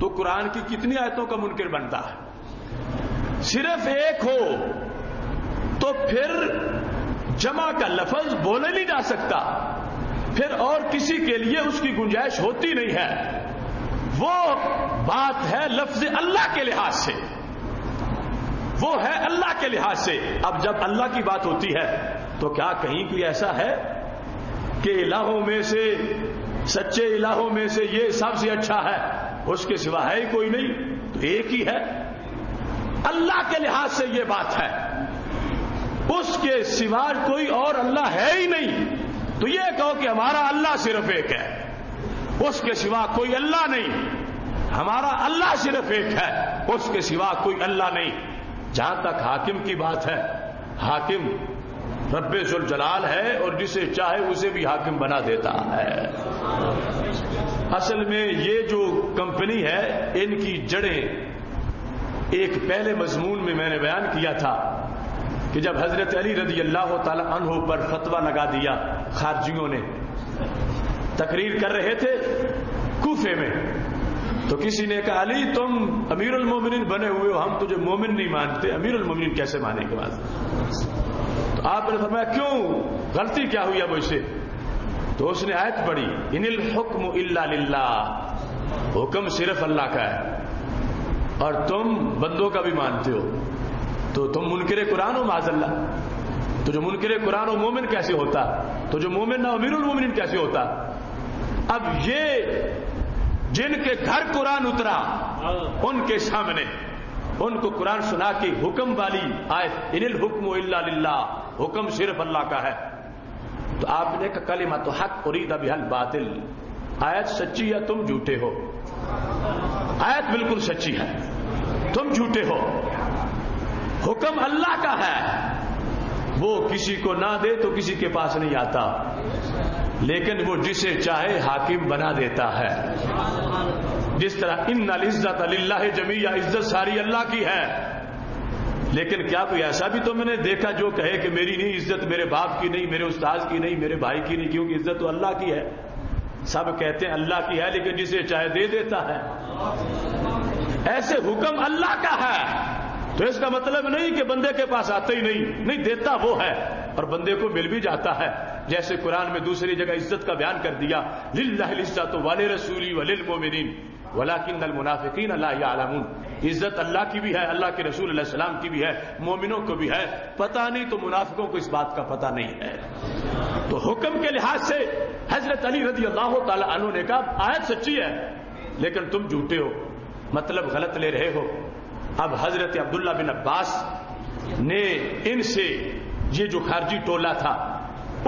A: तो कुरान की कितनी आयतों का मुनकर बनता है? सिर्फ़ एक हो तो फिर जमा का लफज बोले नहीं जा सकता। फिर और किसी के लिए उसकी गुंजाइश होती नहीं है। वो बात है लफ्ज अल्लाह के लिहाज से। वो है अल्लाह के लिहाज से। अब जब अल्लाह की बात होती है तो क्या कहीं कोई ऐसा है कि इलाहों में से, सच्चे इलाहों में से ये सबसे अच्छा है? उसके सिवा है ही कोई नहीं तो एक ही है। अल्लाह के लिहाज से ये बात है। उसके सिवा कोई और अल्लाह है ही नहीं तो ये कहो कि हमारा अल्लाह सिर्फ़ एक है। उसके सिवा कोई अल्लाह नहीं, हमारा अल्लाह सिर्फ़ एक है। उसके सिवा कोई अल्लाह नहीं। जहाँ तक हाकिम की बात है, हाकिम रब्बे जलाल है और जिसे चाहे उसे भी हाकिम बना देता है। असल में ये जो कंपनी है, इनकी जड़ें एक पहले मजमून में मैंने बयान किया था कि जब हज़रत अली रज़ी अल्लाह तहों पर फतवा लगा दिया खारजियों ने, तकरीर कर रहे थे कूफे में तो किसी ने कहा, अली, तुम अमीरुल मोमिन बने हुए हो, हम तुझे मोमिन नहीं मानते, अमीरुल मोमिन कैसे माने के बाद तो आपने फरमाया, क्यों? गलती क्या हुई अब उसे तो उसने आयत पढ़ी, इनिल हुक्म इल्ला हुक्म सिर्फ़ अल्लाह का है। और तुम बंदों का भी मानते हो। तो तुम मुनकर कुरान हो, माजल्ला। तो जो मुनकर कुरान हो, मोमिन कैसे होता? तो जो मोमिन ना अमीरुल मोमिन कैसे होता? अब ये जिनके घर कुरान उतरा, उनके सामने, उनको कुरान सुना के हुक्म वाली आए इनिल हुक्म इल्ला हुक्म सिर्फ़ अल्लाह का है। तो आपने कहा, कलिमा तो हक उरीद अबिहल बातिल। आयत सच्ची या तुम झूठे हो? आयत बिल्कुल सच्ची है। तुम झूठे हो। हुक्म अल्लाह का है। वो किसी को ना दे तो किसी के पास नहीं आता। लेकिन वो जिसे चाहे हाकिम बना देता है। जिस तरह इन इज़्ज़त अल्लाह जमीया, इज़्ज़त सारी अल्लाह की है। लेकिन क्या कोई ऐसा भी तो मैंने देखा जो कहे कि मेरी नहीं इज़्ज़त मेरे बाप की नहीं, मेरे उस्ताद की नहीं, मेरे भाई की नहीं, क्योंकि इज़्ज़त तो अल्लाह की है। सब कहते हैं अल्लाह की है, लेकिन जिसे चाहे दे देता है। ऐसे हुक्म अल्लाह का है। तो इसका मतलब नहीं कि बंदे के पास आते ही नहीं। नहीं, देता वो है, और बंदे को मिल भी जाता है। जैसे कुरान में दूसरी जगह इज़्ज़त का बयान कर दिया लिल्लाह इज़्ज़त वाले रसूली वलिल मोमिनीन। वलाकिन मुनाफिकीन अल्लाह आलमून इज़्ज़त अल्लाह की भी है, अल्लाह के रसूल सलाम की भी है, मोमिनों को भी है। पता नहीं तो मुनाफिकों को इस बात का पता नहीं है। तो हुक्म के लिहाज से हज़रत अली रज़ी अल्लाह तु ने कहा, आयत सच्ची है, लेकिन तुम झूठे हो। मतलब गलत ले रहे हो। अब हज़रत अब्दुल्ला बिन अब्बास ने इनसे ये जो खारजी टोला था,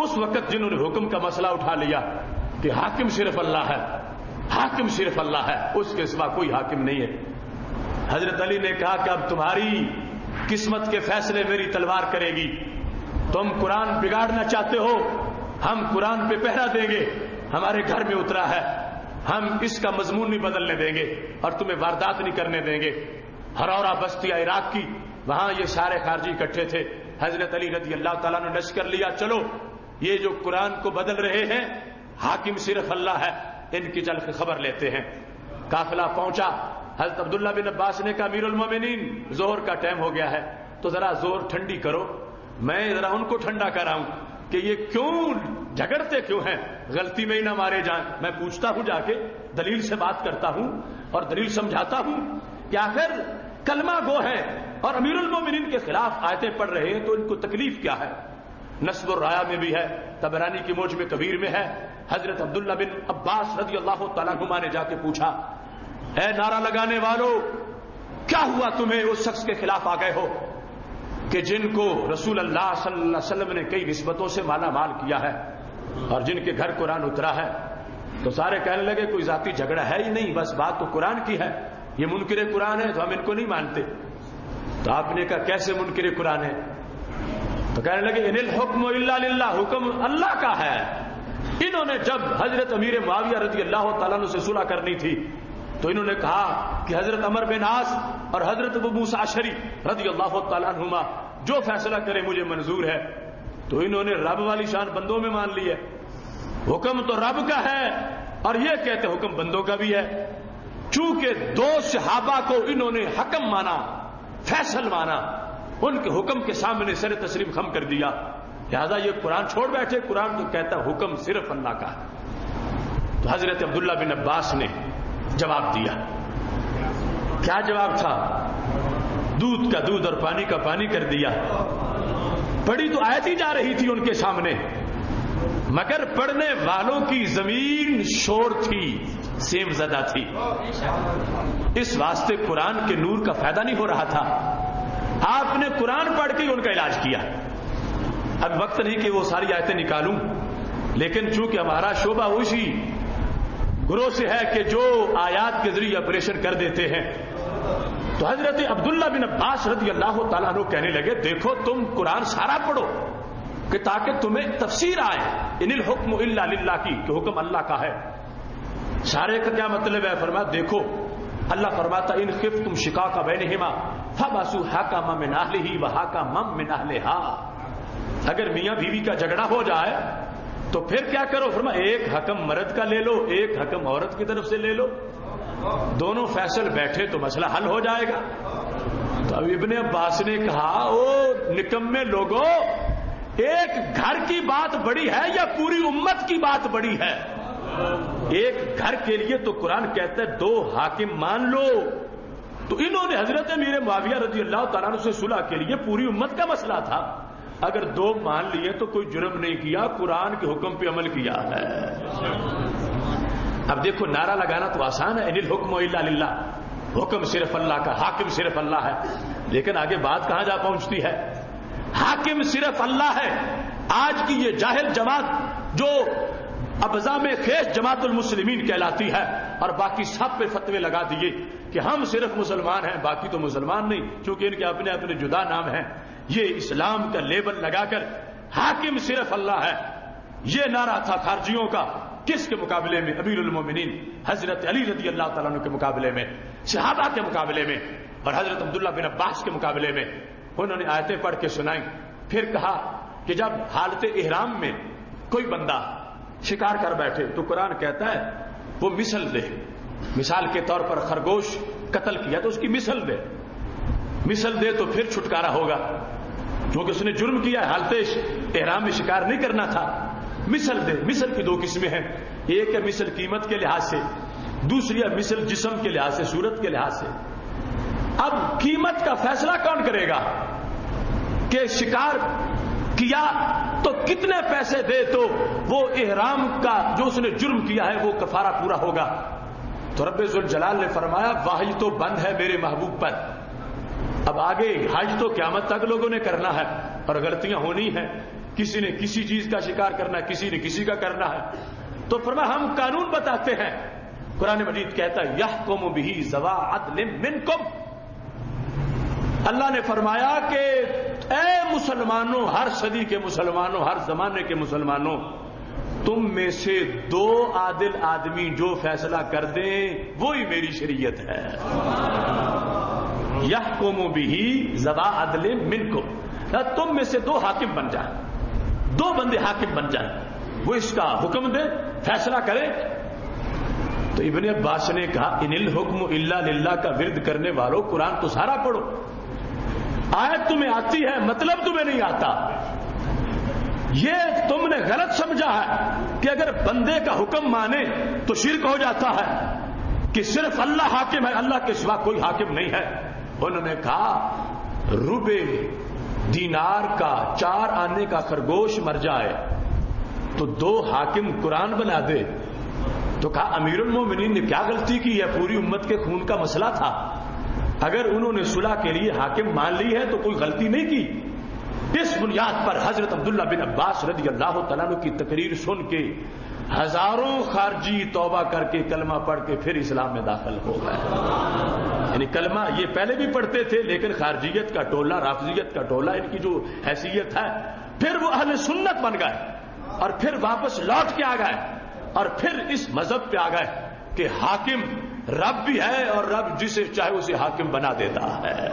A: उस वक्त जिन्होंने हुक्म का मसला उठा लिया कि हाकिम सिर्फ़ अल्लाह है। हाकिम सिर्फ़ अल्लाह है, उसके सिवा कोई हाकिम नहीं है। हज़रत अली ने कहा कि अब तुम्हारी किस्मत के फैसले मेरी तलवार करेगी। तुम कुरान बिगाड़ना चाहते हो, हम कुरान पे पहरा देंगे, हमारे घर में उतरा है, हम इसका मजमून नहीं बदलने देंगे और तुम्हें वारदात नहीं करने देंगे। हरौरा बस्तिया इराक की, वहाँ ये सारे खारजी इकट्ठे थे। हज़रत अली रज़ी अल्लाह तला ने कर लिया, चलो, ये जो कुरान को बदल रहे हैं, हाकिम सिर्फ़ अल्लाह है इनकी चल के खबर लेते हैं। काफिला पहुँचा। हज़रत अब्दुल्ला बिन अब्बास ने कहा मीरुलमोमिनीन ज़ोर का टाइम हो गया है तो जरा ज़ोर ठंडी करो। मैं जरा उनको ठंडा कराऊं कि ये क्यों झगड़ते क्यों हैं? गलती में ही ना मारे जाए। मैं पूछता हूँ जाके, दलील से बात करता हूँ और दलील समझाता हूँ कि आखिर कलमा गो है और अमीरुल मोमिन के खिलाफ आयतें पढ़ रहे हैं तो इनको तकलीफ़ क्या है? नस्ब राया में भी है, तबरानी की मोज में कबीर में है हज़रत अब्दुल्ला बिन अब्बास रज़ी अल्लाह तला ने जाके पूछा है नारा लगाने वालों, क्या हुआ तुम्हें उस शख्स के खिलाफ आ गए हो कि जिनको रसूल अल्लाह सल्लल्लाहु ने कई निस्बतों से माला माल किया है और जिनके घर कुरान उतरा है? तो सारे कहने लगे, कोई जाति झगड़ा है ही नहीं, बस बात तो कुरान की है। ये मुनकर कुरान है तो हम इनको नहीं मानते। तो आपने कहा, कैसे मुनकर कुरान है? तो कहने लगे, इनिल हुक्म हुक्म अल्लाह का है। इन्होंने जब हज़रत अमीर माविया रज़ी अल्लाह तला से सुलह करनी थी तो इन्होंने कहा कि हज़रत अमर बिन आस और हज़रत मूसा आशरी रज़ी अल्लाह तुमा जो फैसला करे मुझे मंजूर है। तो इन्होंने रब वाली शान बंदों में मान ली है। हुक्म तो रब का है और ये कहते हुक्म बंदों का भी है। चूँकि दो सहाबा को इन्होंने हकम माना, फैसल माना, उनके हुक्म के सामने सर तस्लीम खम कर दिया। लिहाजा ये कुरान छोड़ बैठे, कुरान तो कहता हुक्म सिर्फ़ अल्लाह का है। तो हज़रत अब्दुल्ला बिन अब्बास ने जवाब दिया। क्या जवाब था? दूध का दूध और पानी का पानी कर दिया। पढ़ी तो आयत ही जा रही थी उनके सामने। मगर पढ़ने वालों की ज़मीन शोर थी सेम ज़्यादा थी। इस वास्ते कुरान के नूर का फ़ायदा नहीं हो रहा था। आपने कुरान पढ़ के उनका इलाज किया। अब वक्त नहीं कि वो सारी आयतें निकालूं। लेकिन चूँकि हमारा शोभा उसी गुरु से है कि जो आयात के ज़रिए ऑपरेशन कर देते हैं तो हज़रत अब्दुल्ला बिन अब्बास रज़ी अल्लाह तु कहने लगे, देखो, तुम कुरान सारा पढ़ो कि ताकि तुम्हें तफसीर आए। इनिल हुक्म इल्ला की, कि हुक्म अल्लाह का है। सारे का क्या मतलब है? फरमा, देखो, अल्लाह फरमाता, इन खिफ तुम शिका का बैन हिमा, फबासू हा का मम मिनाहले ही वहा का मम मिनाहले हा अगर मियाँ बीवी का झगड़ा हो जाए तो फिर क्या करो? फरमा, एक हकम मर्द का ले लो, एक हकम औरत की तरफ़ से ले लो। दोनों फैसल बैठे तो मसला हल हो जाएगा। तो अब इबन अब्बास ने कहा, ओ निकम्मे लोगों, एक घर की बात बड़ी है या पूरी उम्मत की बात बड़ी है? एक घर के लिए तो कुरान कहता है, दो हाकिम मान लो। तो इन्होंने हज़रत मीर माविया रज़ी अल्लाह तला से सुलह के लिए पूरी उम्मत का मसला था। अगर दो मान लिए तो कोई जुर्म नहीं किया, कुरान के हुक्म पे अमल किया है। अब देखो, नारा लगाना तो आसान है। अनिल हुक्म इल्ला हुक्म सिर्फ़ अल्लाह का, हाकिम सिर्फ़ अल्लाह है। लेकिन आगे बात कहाँ जा पहुँचती है? हाकिम सिर्फ़ अल्लाह है। आज की ये ज़ाहिर जमात जो अबजा में खेस जमातुल मुस्लिमीन कहलाती है, और बाकी सब पे फतवे लगा दिए कि हम सिर्फ़ मुसलमान हैं, बाकी तो मुसलमान नहीं, क्योंकि इनके अपने अपने जुदा नाम हैं। ये इस्लाम का लेबल लगाकर हाकिम सिर्फ़ अल्लाह है। ये नारा था खारजियों का। किसके मुकाबले में? अमीरुलमोमिन हज़रत अली रज़ी अल्लाह तला के मुकाबले में, शहाबा के मुकाबले में और हज़रत अब्दुल्ला बिन अब्बास के मुकाबले में। उन्होंने आयतें पढ़ के सुनाई, फिर कहा कि जब हालत इहराम में कोई बंदा शिकार कर बैठे तो कुरान कहता है, वो मिसल दे। मिसाल के तौर पर खरगोश कत्ल किया तो उसकी मिसल दे। मिसल दे तो फिर छुटकारा होगा। क्योंकि उसने जुर्म किया है। हालतेश, एहराम में शिकार नहीं करना था। मिसल दे, मिसल की दो किस्में हैं। एक है मिसल कीमत के लिहाज से, दूसरी है मिसल जिसम के लिहाज से, सूरत के लिहाज से। अब कीमत का फैसला कौन करेगा? कि शिकार किया तो कितने पैसे दे तो वो एहराम का जो उसने जुर्म किया है, वो कफारा पूरा होगा। तो रब्बुल जलाल ने फरमाया वाहिज तो बंद है मेरे महबूब पर। अब आगे हज तो क्यामत तक लोगों ने करना है, और गलतियाँ होनी है। किसी ने किसी चीज़ का शिकार करना है, किसी ने किसी का करना है। तो फरमा हम कानून बताते हैं। कुरान मजीद कहता है यह कुम भी जवा मिन कुम अल्लाह ने फरमाया कि, ए मुसलमानों, हर सदी के मुसलमानों, हर जमाने के मुसलमानों, तुम में से दो आदिल आदमी जो फैसला कर दें वो ही मेरी शरीयत है। यह कोमो भी जबा अदले मिन को तुम में से दो हाकिम बन जाए। दो बंदे हाकिम बन जाए। वो इसका हुक्म दे, फैसला करे। तो इबन अब्बास ने कहा, इनिल हुक्म इल्ला लिल्ला का विरद करने वालों, कुरान तो सारा पढ़ो। आयत तुम्हें आती है मतलब तुम्हें नहीं आता। ये तुमने गलत समझा है कि अगर बंदे का हुक्म माने तो शिरक हो जाता है कि सिर्फ़ अल्लाह हाकिम है, अल्लाह के सिवा कोई हाकिम नहीं है। उन्होंने कहा रुबे दीनार का चार आने का खरगोश मर जाए तो दो हाकिम कुरान बना दे। तो कहा, अमीरुल मोमिनीन ने क्या गलती की है? पूरी उम्मत के खून का मसला था। अगर उन्होंने सुलह के लिए हाकिम मान ली है तो कोई गलती नहीं की। इस बुनियाद पर हज़रत अब्दुल्ला बिन अब्बास रदी अल्लाह तला की तकरीर सुन के हज़ारों खारजी तौबा करके कलमा पढ़ के फिर इस्लाम में दाखिल हो गए। यानी कलमा, ये पहले भी पढ़ते थे, लेकिन खारजियत का टोला, राफजियत का टोला, इनकी जो हैसियत है, फिर वो अहल सुन्नत बन गए और फिर वापस लौट के आ गए और फिर इस मज़हब पे आ गए कि हाकिम रब भी है और रब जिसे चाहे उसे हाकिम बना देता है।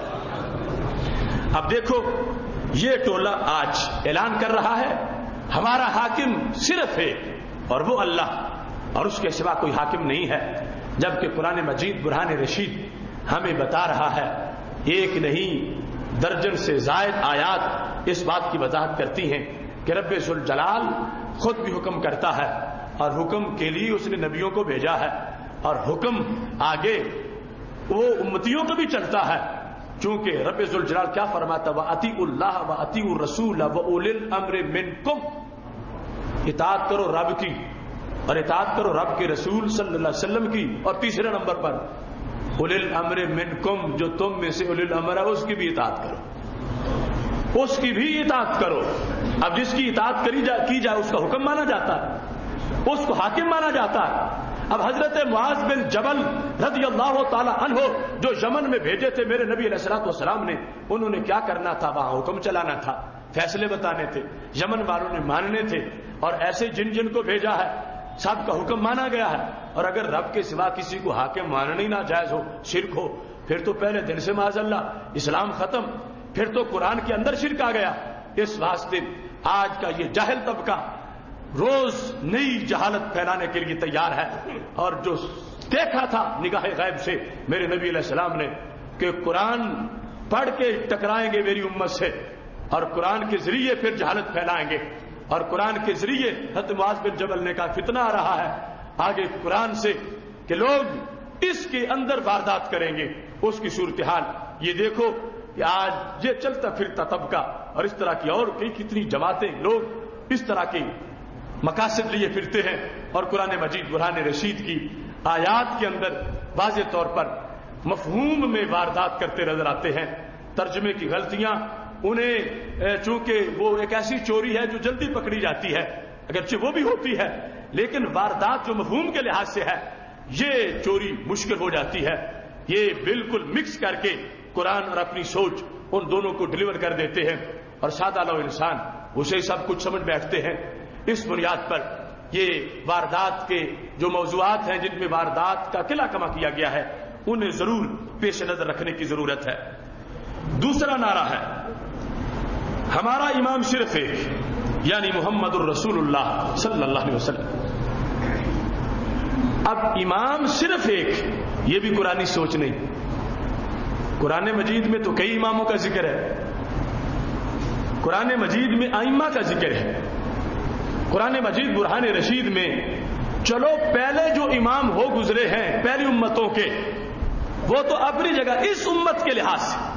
A: अब देखो, ये टोला आज ऐलान कर रहा है, हमारा हाकिम सिर्फ़ है और वो अल्लाह, और उसके सिवा कोई हाकिम नहीं है, जबकि पुराने मजीद, बुरहान रशीद हमें बता रहा है, एक नहीं, दर्जन से जायद आयात इस बात की वजाहत करती हैं कि रब जलाल खुद भी हुक्म करता है, और हुक्म के लिए उसने नबियों को भेजा है, और हुक्म आगे वो उम्मतियों को भी चलता है, चूँकि रबुल जलाल क्या फरमाता व अति उल्लाह व अति रसूल व उलिल अमर मिन कुम इतात करो रब की, और इतात करो रब के रसूल सल्लल्लाहु अलैहि वसल्लम की, और तीसरे नंबर पर, उलिल अमर मिन कुम जो तुम में से उलिल अमर है, उसकी भी इतात करो। उसकी भी इतात करो। अब जिसकी इतात करी जा, की जाए, उसका हुक्म माना जाता है। उसको हाकिम माना जाता है। अब हज़रत मुआज बिन जबल रज़ी अल्लाह तहो जो यमन में भेजे थे मेरे नबी सलाम ने, उन्होंने क्या करना था? वहाँ हुक्म चलाना था। फैसले बताने थे। यमन वालों ने मानने थे। और ऐसे जिन जिन को भेजा है, सब का हुक्म माना गया है। और अगर रब के सिवा किसी को हाके मानना ही ना जायज़ हो, शिरक हो, फिर तो पहले दिन से माजल्ला, इस्लाम खत्म। फिर तो कुरान के अंदर शिरक आ गया। इस वास्ते आज का ये जाहिल तबका, रोज नई जहालत फैलाने के लिए तैयार है। और जो देखा था निगाह गैब से, मेरे नबी सलाम ने, कि कुरान पढ़ के टकराएँगे मेरी उम्मत से, और कुरान के ज़रिए फिर जहालत फैलाएँगे। और कुरान के ज़रिए हतमाज बिन जबल ने कहा फितना आ रहा है। आगे कुरान से कि लोग इसके अंदर वारदात करेंगे, उसकी सूरत हाल। ये देखो कि आज ये चलता फिरता तबका और इस तरह की और कई कितनी जमातें लोग इस तरह के मकासद लिए फिरते हैं और कुरान मजीद, बुरहान रशीद की आयात के अंदर वाज तौर पर मफहूम में वारदात करते नज़र आते हैं। तर्जमे की गलतियाँ उन्हें चूँकि वो एक ऐसी चोरी है जो जल्दी पकड़ी जाती है, अगरचे वो भी होती है, लेकिन वारदात जो मफहूम के लिहाज से है, ये चोरी मुश्किल हो जाती है। ये बिल्कुल मिक्स करके कुरान और अपनी सोच उन दोनों को डिलीवर कर देते हैं, और सादा लो इंसान उसे सब कुछ समझ बैठते हैं। इस बुनियाद पर ये वारदात के जो मौजूद हैं, जिनमें वारदात का किला कमा किया गया है, उन्हें ज़रूर पेश नज़र रखने की ज़रूरत है। दूसरा नारा है हमारा इमाम सिर्फ़ एक यानी मोहम्मद रसूलुल्लाह सल्लल्लाहु अलैहि वसल्लम। अब इमाम सिर्फ़ एक, ये भी कुरानी सोच नहीं। कुरान मजीद में तो कई इमामों का ज़िक्र है। कुरान मजीद में आइमा का ज़िक्र है। कुरान मजीद बुरहान रशीद में, चलो पहले जो इमाम हो गुजरे हैं, पहली उम्मतों के, वो तो अपनी जगह इस उम्मत के लिहाज से।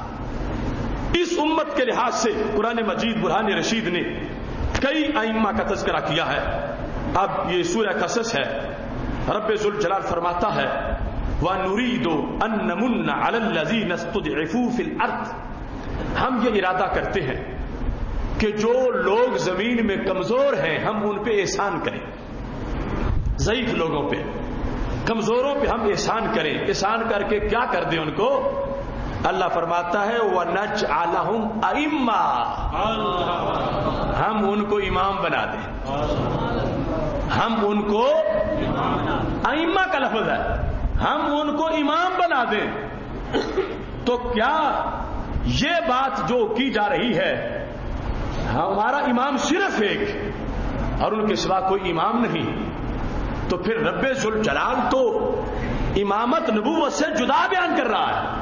A: इस उम्मत के लिहाज से कुरान मजीद बुरहान रशीद ने कई आइम्मा का तस्करा किया है। अब ये सूर्य कसस है। रब जलाल फरमाता है, व नूरी दो अर्थ हम ये इरादा करते हैं कि जो लोग ज़मीन में कमज़ोर हैं, हम उन पे एहसान करें। जयीफ लोगों पे। कमजोरों पे हम एहसान करें। एहसान करके क्या कर दें उनको? अल्लाह फरमाता है व नच आलहम अइम्मा। हम उनको इमाम बना दें। हम उनको अइम्मा का लफज है। हम उनको इमाम बना दें। तो क्या ये बात जो की जा रही है, हमारा इमाम सिर्फ़ एक और उनके सिवा कोई इमाम नहीं। तो फिर रब्बे जुल जलाल तो इमामत नबूवत से जुदा बयान कर रहा है।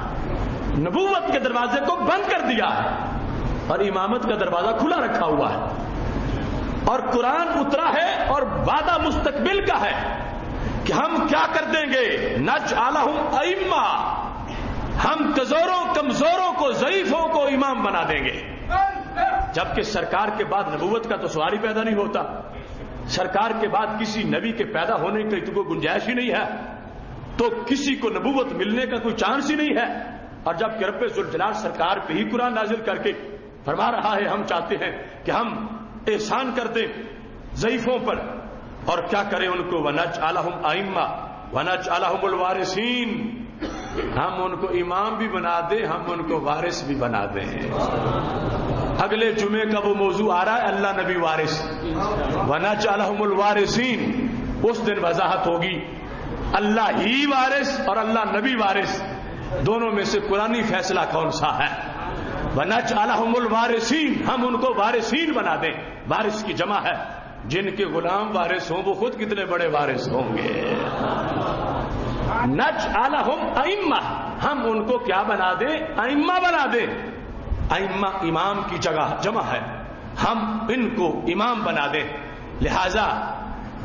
A: नबूवत के दरवाजे को बंद कर दिया है और इमामत का दरवाज़ा खुला रखा हुआ है। और कुरान उतरा है और वादा मुस्तकबिल का है कि हम क्या कर देंगे? नच आला हूँ अइम्मा। हम कजोरों, कमजोरों को जयीफों को इमाम बना देंगे। जबकि सरकार के बाद नबूवत का तो सवाल ही पैदा नहीं होता। सरकार के बाद किसी नबी के पैदा होने की तो कोई गुंजाइश ही नहीं है। तो किसी को नबूवत मिलने का कोई चांस ही नहीं है। और जब रब जुलजलाल सरकार पे ही कुरान नाजिल करके फरमा रहा है, हम चाहते हैं कि हम एहसान कर दें जयीफों पर। और क्या करें उनको? वनज आलहम आइम्मा वनज आलहमुल वारिसीन। हम उनको इमाम भी बना दें, हम उनको वारिस भी बना दें। अगले जुमे का वो मौजू आ रहा है, अल्लाह नबी वारिस। वना चालहमुल उस दिन वजाहत होगी। अल्लाह ही वारिस और अल्लाह नबी वारिस। दोनों में से कुरानी फैसला कौन सा है? वना चालहमुल वारिसीन, हम उनको वारिसीन बना दें। वारिस की जमा है। जिनके गुलाम वारिस हों, वो खुद कितने बड़े वारिस होंगे? नच आलहम अइम्मा, हम उनको क्या बना दें? अइम्मा बना दें। अइम्मा इमाम की जगह जमा है। हम इनको इमाम बना दें। लिहाजा,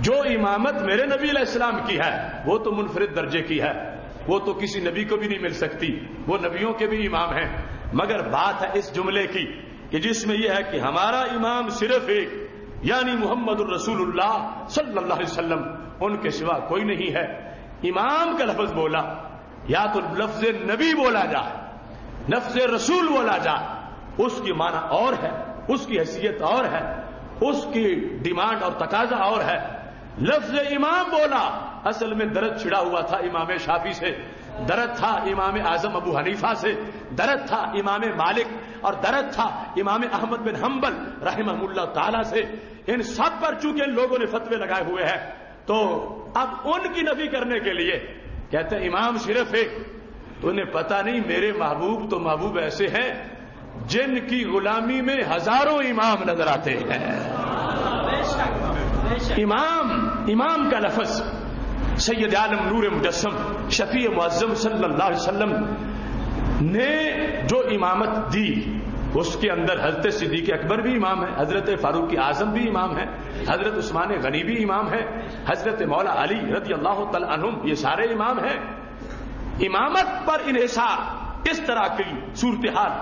A: जो इमामत मेरे नबी इस्लाम की है, वो तो मुनफरद दर्जे की है। वो तो किसी नबी को भी नहीं मिल सकती। वो नबियों के भी इमाम हैं। मगर बात है इस जुमले की कि जिसमें यह है कि हमारा इमाम सिर्फ़ एक, यानी मोहम्मद रसूलुल्लाह सल्लल्लाहु अलैहि वसल्लम, उनके सिवा कोई नहीं है। इमाम का लफ्ज बोला, या तो लफ्ज नबी बोला जाए, लफ्ज रसूल बोला जाए, उसकी माना और है, उसकी हैसियत और है, उसकी डिमांड और तकाजा और है। लफ्ज इमाम बोला असल में दर्द छिड़ा हुआ था इमाम शाफी से। दर्द था इमाम आज़म अबू हनीफा से। दर्द था इमाम मालिक और दर्द था इमाम अहमद बिन हम्बल रहमल्ला ताला से। इन सब पर चूँकि लोगों ने फतवे लगाए हुए हैं तो अब उनकी नफी करने के लिए कहते हैं इमाम सिर्फ़ एक। तो उन्हें पता नहीं मेरे महबूब तो महबूब ऐसे हैं जिनकी गुलामी में हज़ारों इमाम नज़र आते हैं। इमाम इमाम का लफज। सैयद आलम नूर मुजस्म शफी मुजम वसल्लम ने जो इमामत दी, उसके अंदर हज़रत सिद्दीक अकबर भी इमाम है, हज़रत फारूक आज़म भी इमाम है, हज़रत उस्मान गनी भी इमाम है, हज़रत मौला अली रज़ी अल्लाह तनुम ये सारे इमाम हैं। इमामत पर इन्हेसार इस तरह की सूरत हाल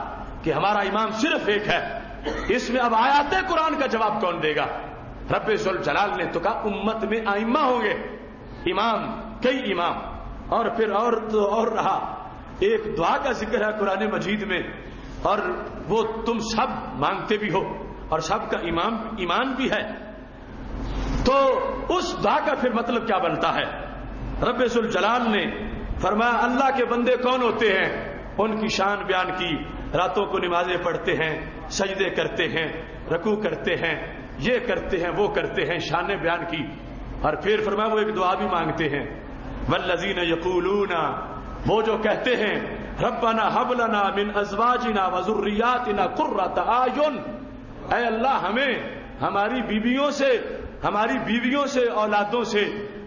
A: कि हमारा इमाम सिर्फ़ एक है। इसमें अब आयात कुरान का जवाब कौन देगा? रब जलाल ने तो कहा, उम्मत में आइम्मा होंगे। इमाम, कई इमाम। और फिर और तो और रहा। एक दुआ का ज़िक्र है कुरान मजीद में। और वो तुम सब मांगते भी हो। और सबका इमाम, ईमान भी है। तो उस दुआ का फिर मतलब क्या बनता है? रबेसुल जलाल ने फरमाया, अल्लाह के बंदे कौन होते हैं? उनकी शान बयान की। रातों को नमाजें पढ़ते हैं, सजदे करते हैं, रकू करते हैं, ये करते हैं, वो करते हैं, शान बयान की। और फिर फरमा वो एक दुआ भी मांगते हैं। वल्लजीन यकूलूना वो जो कहते हैं रब्बना हबलना मिन अजवाजिना वजुर्रियातिना कुर्रत आयुन। ऐ अल्लाह हमें हमारी बीवियों से हमारी बीवियों से औलादों से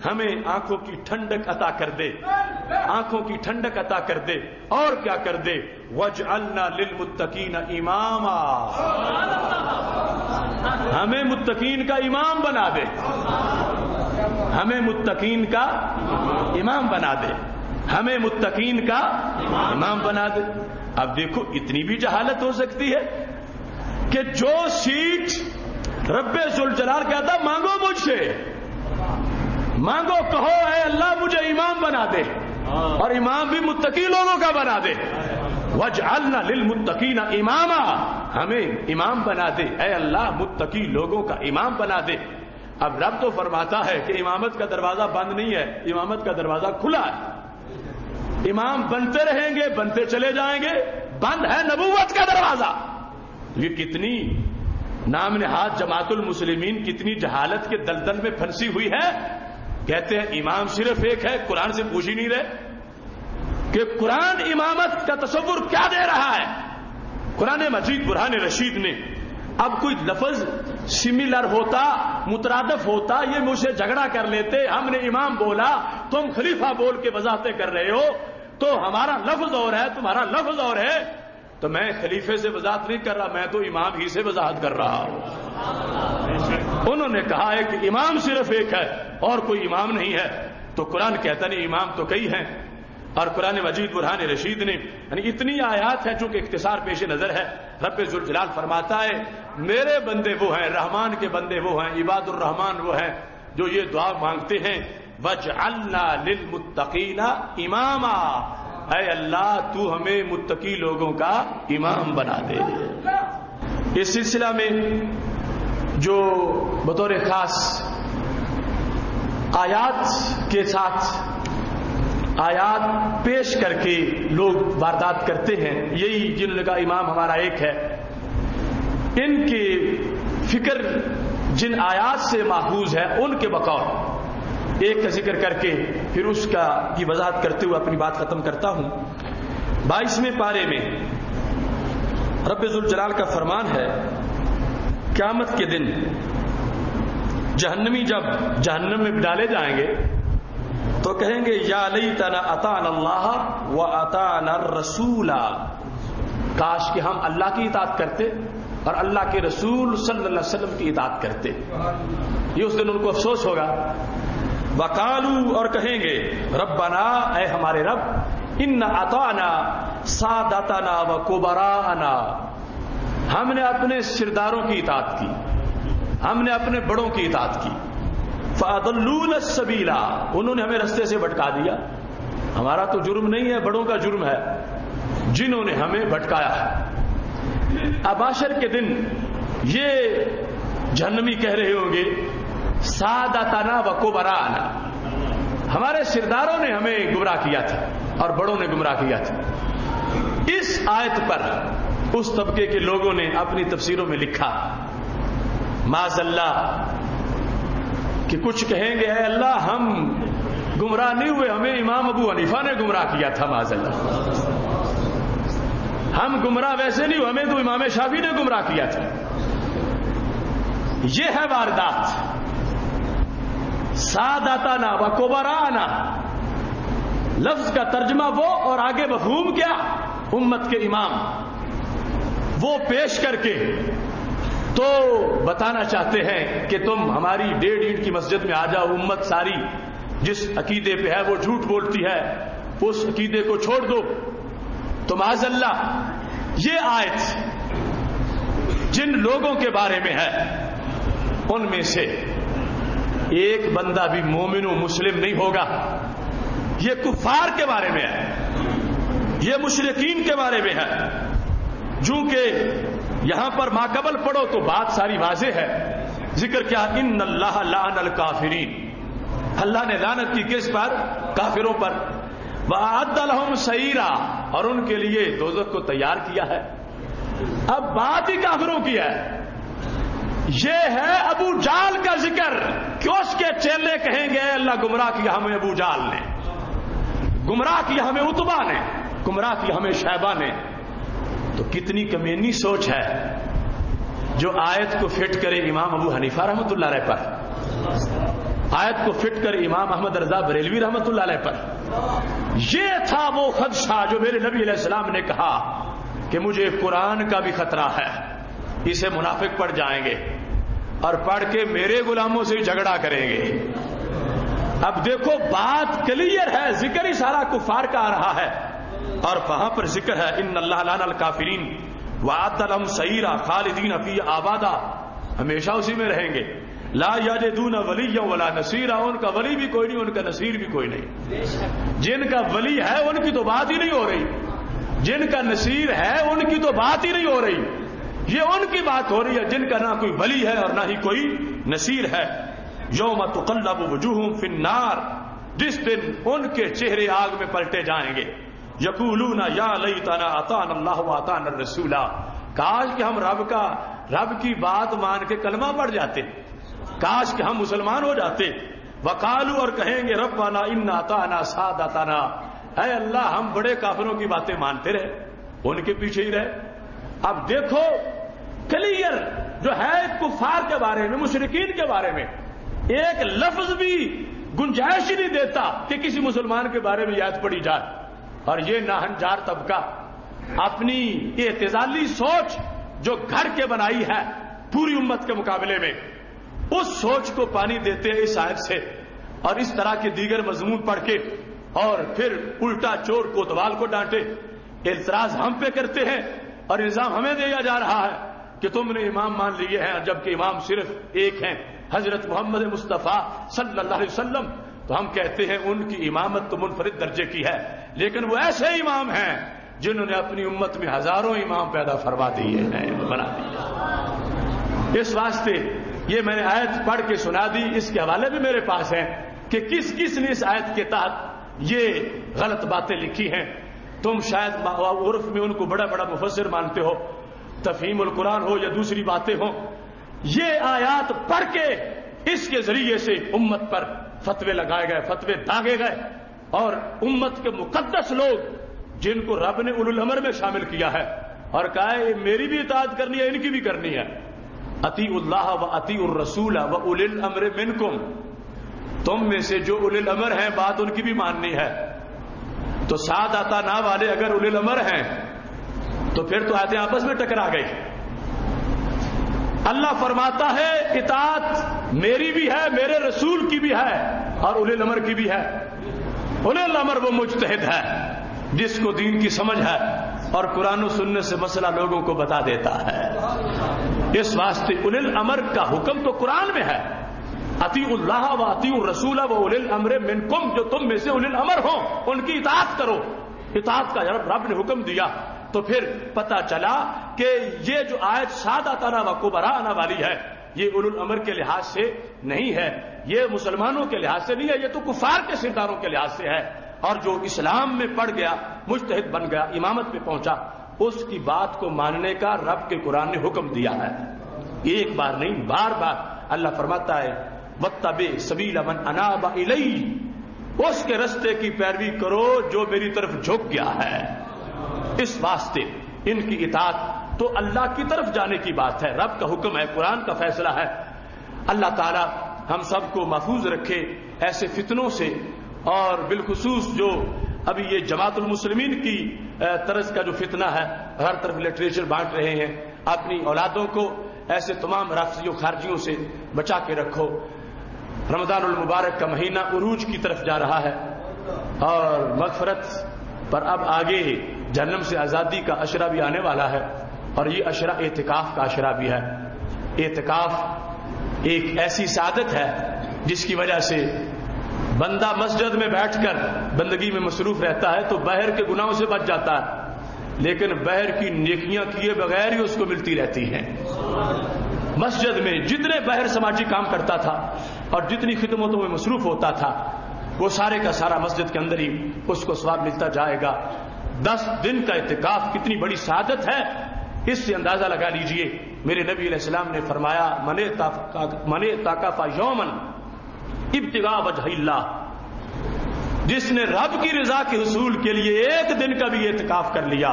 A: हमें आँखों की ठंडक अता कर दे। आँखों की ठंडक अता कर दे। और क्या कर दे? वज अल्ला लिल मुत्तकीन इमामा हमें मुत्तकीन का इमाम बना दे। हमें मुत्तकीन का इमाम बना दे। हमें मुत्तकीन का इमाम बना दे। अब देखो, इतनी भी जहालत हो सकती है कि जो सीट रब्बे जलाल कहता मांगो मुझसे। मांगो, कहो है अल्लाह, मुझे इमाम बना दे। और इमाम भी मुत्तकी लोगों का बना दे। वज अल्ला लिल मुत्तकीना इमामा। हमें इमाम बना दे। अल्लाह मुत्तकी लोगों का इमाम बना दे। अब रब तो फरमाता है कि इमामत का दरवाज़ा बंद नहीं है, इमामत का दरवाज़ा खुला है। इमाम बनते रहेंगे, बनते चले जाएँगे, बंद है नबूवत का दरवाज़ा। ये कितनी नाम हाथ जमातुल मुस्लिमीन, कितनी जहालत के दलदल में फंसी हुई है। कहते हैं, इमाम सिर्फ़ एक है, कुरान से पूछ ही नहीं रहे। कि कुरान इमामत का तस्वुर क्या दे रहा है? कुरान मजीद बुरहान रशीद ने अब कोई लफज सिमिलर होता, मुतरादफ होता, ये मुझसे झगड़ा कर लेते, हमने इमाम बोला, तुम खलीफा बोल के वजाहते कर रहे हो तो हमारा लफ्ज और है, तुम्हारा लफ्ज और है। तो मैं खलीफे से वजाहत नहीं कर रहा, मैं तो इमाम ही से वजाहत कर रहा हूँ। उन्होंने कहा है कि इमाम सिर्फ़ एक है, और कोई इमाम नहीं है। तो कुरान कहता नहीं, इमाम तो कई हैं। और कुरान मजीद बुरहान रशीद ने, यानी इतनी आयात है चूँकि इख्तिसार पेश नज़र है रब जुलजलाल फरमाता है, मेरे बंदे वो हैं, रहमान के बंदे वो हैं इबादुर रहमान वो हैं, जो ये दुआ मांगते हैं वज अल्लाह लिल मुत्तकीना इमामा। है अल्लाह, तू हमें मुत्तकी लोगों का इमाम बना दे। इस सिलसिला में जो बतौर खास आयात के साथ आयात पेश करके लोग वारदात करते हैं। यही जिन्होंने कहा इमाम हमारा एक है। इनकी फ़िक्र जिन आयात से माहूज है, उनके बकौल। एक का ज़िक्र करके फिर उसका की वजाहत करते हुए अपनी बात खत्म करता हूँ। बाईसवें पारे में रबुल का फरमान है, क्यामत के दिन जहन्नमी जब जहन्नम में डाले जाएँगे तो कहेंगे, या लई तना अतान अल्लाह व अतान रसूला. काश कि हम अल्लाह की इतात करते और अल्लाह के रसूल सल्लल्लाहु अलैहि वसल्लम की इतात करते। ये उस दिन उनको अफसोस होगा। वकालू और कहेंगे, रब्बना ए हमारे रब इन अताना सादाताना व कुबराना हमने अपने सिरदारों की इतात की, हमने अपने बड़ों की इतात की। फादलून सबीला। उन्होंने हमें रस्ते से भटका दिया। हमारा तो जुर्म नहीं है, बड़ों का जुर्म है, जिन्होंने हमें भटकाया है। अबाशर के दिन ये जन्नमी कह रहे होंगे, सादाताना व कुबराना। हमारे सिरदारों ने हमें गुमराह किया था और बड़ों ने गुमराह किया था। इस आयत पर, उस तबके के लोगों ने अपनी तफसीरों में लिखा माजल्ला कि कुछ कहेंगे अल्लाह, हम गुमराह नहीं हुए, हमें इमाम अबू हनीफा ने गुमराह किया था माजल्ला हम गुमराह वैसे नहीं हुए, हमें तो इमाम शाफी ने गुमराह किया था। यह है वारदात। सादाता ना व कोबराना। लफ्ज का तर्जमा वो और आगे मफहूम क्या? उम्मत के इमाम। वो पेश करके तो बताना चाहते हैं कि तुम हमारी डेढ़ ईट की मस्जिद में आ जाओ, उम्मत सारी। जिस अकीदे पे है, वो झूठ बोलती है। उस अकीदे को छोड़ दो। तो माजल्ला, ये आयत जिन लोगों के बारे में है, उनमें से एक बंदा भी मोमिन मुस्लिम नहीं होगा। ये कुफार के बारे में है। ये मुशरकिन के बारे में है। चूँकि यहाँ पर माकबल पढ़ो तो बात सारी वाजे है। ज़िक्र क्या? इन अल्लाह लान काफिरीन। अल्लाह ने लानत की किस पर? काफिरों पर। वह सईरा। और उनके लिए दोजक को तैयार किया है। अब बात ही काफिरों की है। ये है अबू जाल का ज़िक्र। क्यों उसके चेले कहेंगे, अल्लाह गुमराह किया हमें अबू जाल ने। गुमराह किया हमें उतबा ने। गुमराह किया हमें शहबा ने। तो कितनी कमेनी सोच है जो आयत को फिट करे इमाम अबू हनीफा रहमतुल्लाह पर। आयत को फिट करे इमाम अहमद रजा बरेलवी रहमतुल्लाह पर। यह था वो खदशा जो मेरे नबी सलाम ने कहा कि मुझे कुरान का भी खतरा है, इसे मुनाफिक पड़ जाएँगे और पढ़ के मेरे गुलामों से झगड़ा करेंगे। अब देखो बात क्लियर है, ज़िक्र ही सारा कुफार का आ रहा है। और वहाँ पर ज़िक्र है इन अल्लाह काफिरीन वातलम सईरा खालिदीन अफी आबादा। हमेशा उसी में रहेंगे। ला याजदून वली वला नसीरा, उनका वली भी कोई नहीं, उनका नसीर भी कोई नहीं। जिनका वली है, उनकी तो बात ही नहीं हो रही। जिनका नसीर है, उनकी तो बात ही नहीं हो रही। ये उनकी बात हो रही है, जिनका ना कोई वली है और ना ही कोई नसीर है। योम तुकल्लब वजूह फिन्नार। जिस दिन उनके चेहरे आग में पलटे जाएँगे। यकूलूना, या लई तना अतान अल्लाह अतान रसूला। काश कि हम रब का, रब की बात मान के कलमा पड़ जाते, काश कि हम मुसलमान हो जाते। वकालू और कहेंगे रब वाना इन अताना साद अताना है अल्लाह, हम बड़े काफिरों की बातें मानते रहे, उनके पीछे ही रहे। अब देखो, क्लियर, जो है कुफार के बारे में, मुशरकिन के बारे में, एक लफ्ज भी गुंजाइश नहीं देता कि किसी मुसलमान के बारे में याद पड़ी जाए। और ये नाहनजार तबका, अपनी एतजाली सोच जो घर के बनाई है पूरी उम्मत के मुकाबले में, उस सोच को पानी देते हैं इस आयत से और इस तरह के दीगर मजमून पढ़ के और फिर उल्टा चोर कोतवाल को डांटे। इतराज हम पे करते हैं और इल्ज़ाम हमें दिया जा रहा है कि तुमने इमाम मान लिए हैं, जबकि इमाम सिर्फ़ एक हैं, हज़रत मोहम्मद मुस्तफ़ा सल्लल्लाहु अलैहि वसल्लम। तो हम कहते हैं उनकी इमामत तो मुनफरिद दर्जे की है। लेकिन वो ऐसे इमाम हैं जिन्होंने अपनी उम्मत में हज़ारों इमाम पैदा फरमा दिए हैं, बना दिए। इस वास्ते ये मैंने आयत पढ़ के सुना दी, इसके हवाले भी मेरे पास है कि किस किस ने इस आयत के तहत ये गलत बातें लिखी हैं। तुम शायद उर्फ़ में उनको बड़ा बड़ा मुफसर मानते हो तफहीम कुरान हो या दूसरी बातें हो। ये आयात पढ़ के इसके ज़रिए से उम्मत पर फतवे लगाए गए, फतवे दागे गए। और उम्मत के मुकद्दस लोग जिनको रब ने उलुल अमर में शामिल किया है और कहा है मेरी भी इताद करनी है, इनकी भी करनी है। अति उल्लाह व अति उर रसूल व उलिल अमर मिनकुम। तुम में से जो उलिल अमर हैं, बात उनकी भी माननी है। तो सात आता ना वाले अगर उलिल अमर हैं तो फिर तो आते आपस में टकरा गई अल्लाह फरमाता है इतात मेरी भी है, मेरे रसूल की भी है और उलिल अमर की भी है। उलिल अमर वो मुजतहिद है, जिसको दीन की समझ है और कुरान सुनने से मसला लोगों को बता देता है। इस वास्ते उलिल अमर का हुक्म तो कुरान में है। अति उल्लाह व अति रसूल व उलिल अमर मिनकुम, जो तुम में से उलिल अमर हो, उनकी इतात करो। इतात का जब रब ने हुक्म दिया तो फिर पता चला कि ये जो आयत सादा तना व कुबरा आना वाली है ये उलुल अमर के लिहाज से नहीं है। ये मुसलमानों के लिहाज से नहीं है, ये तो कुफार के सिरदारों के लिहाज से है। और जो इस्लाम में पड़ गया मुश्तहिद बन गया, इमामत में पहुँचा, उसकी बात को मानने का रब के कुरान ने हुक्म दिया है। एक बार नहीं, बार बार अल्लाह फरमाता है, वत्तबे सबील अमन अनाबा इलई उसके रस्ते की पैरवी करो जो मेरी तरफ़ झुक गया है। इस वास्ते इनकी इतात तो अल्लाह की तरफ़ जाने की बात है। रब का हुक्म है, कुरान का फैसला है। अल्लाह ताला हम सबको महफूज रखे ऐसे फितनों से और बिलखसूस जो अभी ये जमातुल मुस्लिमीन की तरस का जो फितना है, हर तरफ़ लिटरेचर बांट रहे हैं। अपनी औलादों को ऐसे तमाम राष्ट्रीय खारजियों से बचा के रखो। रमदान मुबारक का महीना उरूज की तरफ़ जा रहा है और मगफरत पर अब आगे जन्म से आज़ादी का अशरा भी आने वाला है। और ये अशरा एहतिकाफ का अशरा भी है। एहतिकाफ एक ऐसी सादत है जिसकी वजह से बंदा मस्जिद में बैठकर बंदगी में मसरूफ रहता है तो बहर के गुनाहों से बच जाता है। लेकिन बहर की नेकियाँ किए बगैर ही उसको मिलती रहती हैं। मस्जिद में जितने बहर समाजी काम करता था और जितनी खिदमतों में मसरूफ होता था, वो सारे का सारा मस्जिद के अंदर ही उसको स्वाब मिलता जाएगा। दस दिन का इतकाफ कितनी बड़ी सादत है इससे अंदाज़ा लगा लीजिए, मेरे नबी सलाम ने फरमाया, मने मने ताकाफा यौमन इब्तिगा वजहिल्ला जिसने रब की रजा के हसूल के लिए एक दिन का भी एहतिकाफ कर लिया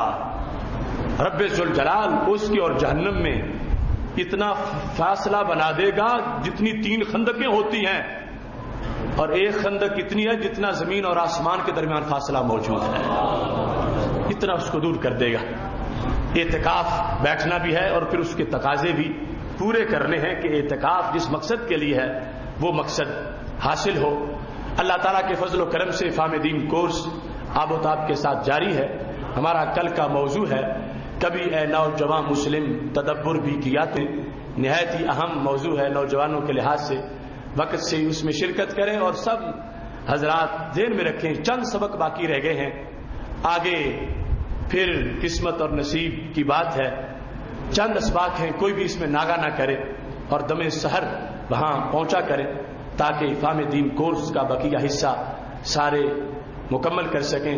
A: रब जलाल उसकी और जहन्नम में इतना फासला बना देगा जितनी तीन खंदकें होती हैं और एक खंदक इतनी है जितना ज़मीन और आसमान के दरमियान फासला मौजूद है। इतना उसको दूर कर देगा। एहतिकाफ बैठना भी है और फिर उसके तकाजे भी पूरे करने हैं कि एहतिकाफ जिस मकसद के लिए है, वो मकसद हासिल हो। अल्लाह ताला के फजल करम से फाम दीन कोर्स आबोताब के साथ जारी है। हमारा कल का मौजू है। कभी ए नौजवान मुस्लिम तदब्बर भी किया तो नहायत ही अहम मौजू है नौजवानों के लिहाज से। वक्त से उसमें शिरकत करें और सब हजरात जेन में रखें। चंद सबक बाकी रह गए हैं। आगे फिर किस्मत और नसीब की बात है। चंद इसबाक हैं, कोई भी इसमें नागा ना करे और दमे सहर वहाँ पहुँचा करे ताकि इफाम दीन कोर्स का बकिया हिस्सा सारे मुकम्मल कर सकें।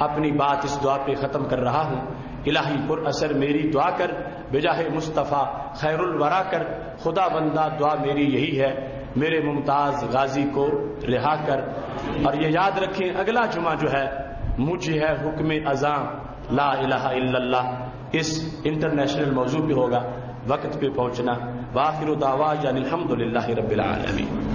A: अपनी बात इस दुआ पे ख़त्म कर रहा हूँ। इलाही पुर असर मेरी दुआ कर, बेजाह मुस्तफ़ा खैरुल वरा कर। खुदा बंदा, दुआ मेरी यही है, मेरे मुमताज़ गाजी को रिहा कर। और ये याद रखें, अगला जुमा जो है, मुझे है हुक्म अजाम ला इलाहा इल्लल्लाह। इस इंटरनेशनल मौजू पे होगा। वक्त पे पहुँचना। वाखिर दावा यानी अलहमदुल्ला रबीआलमी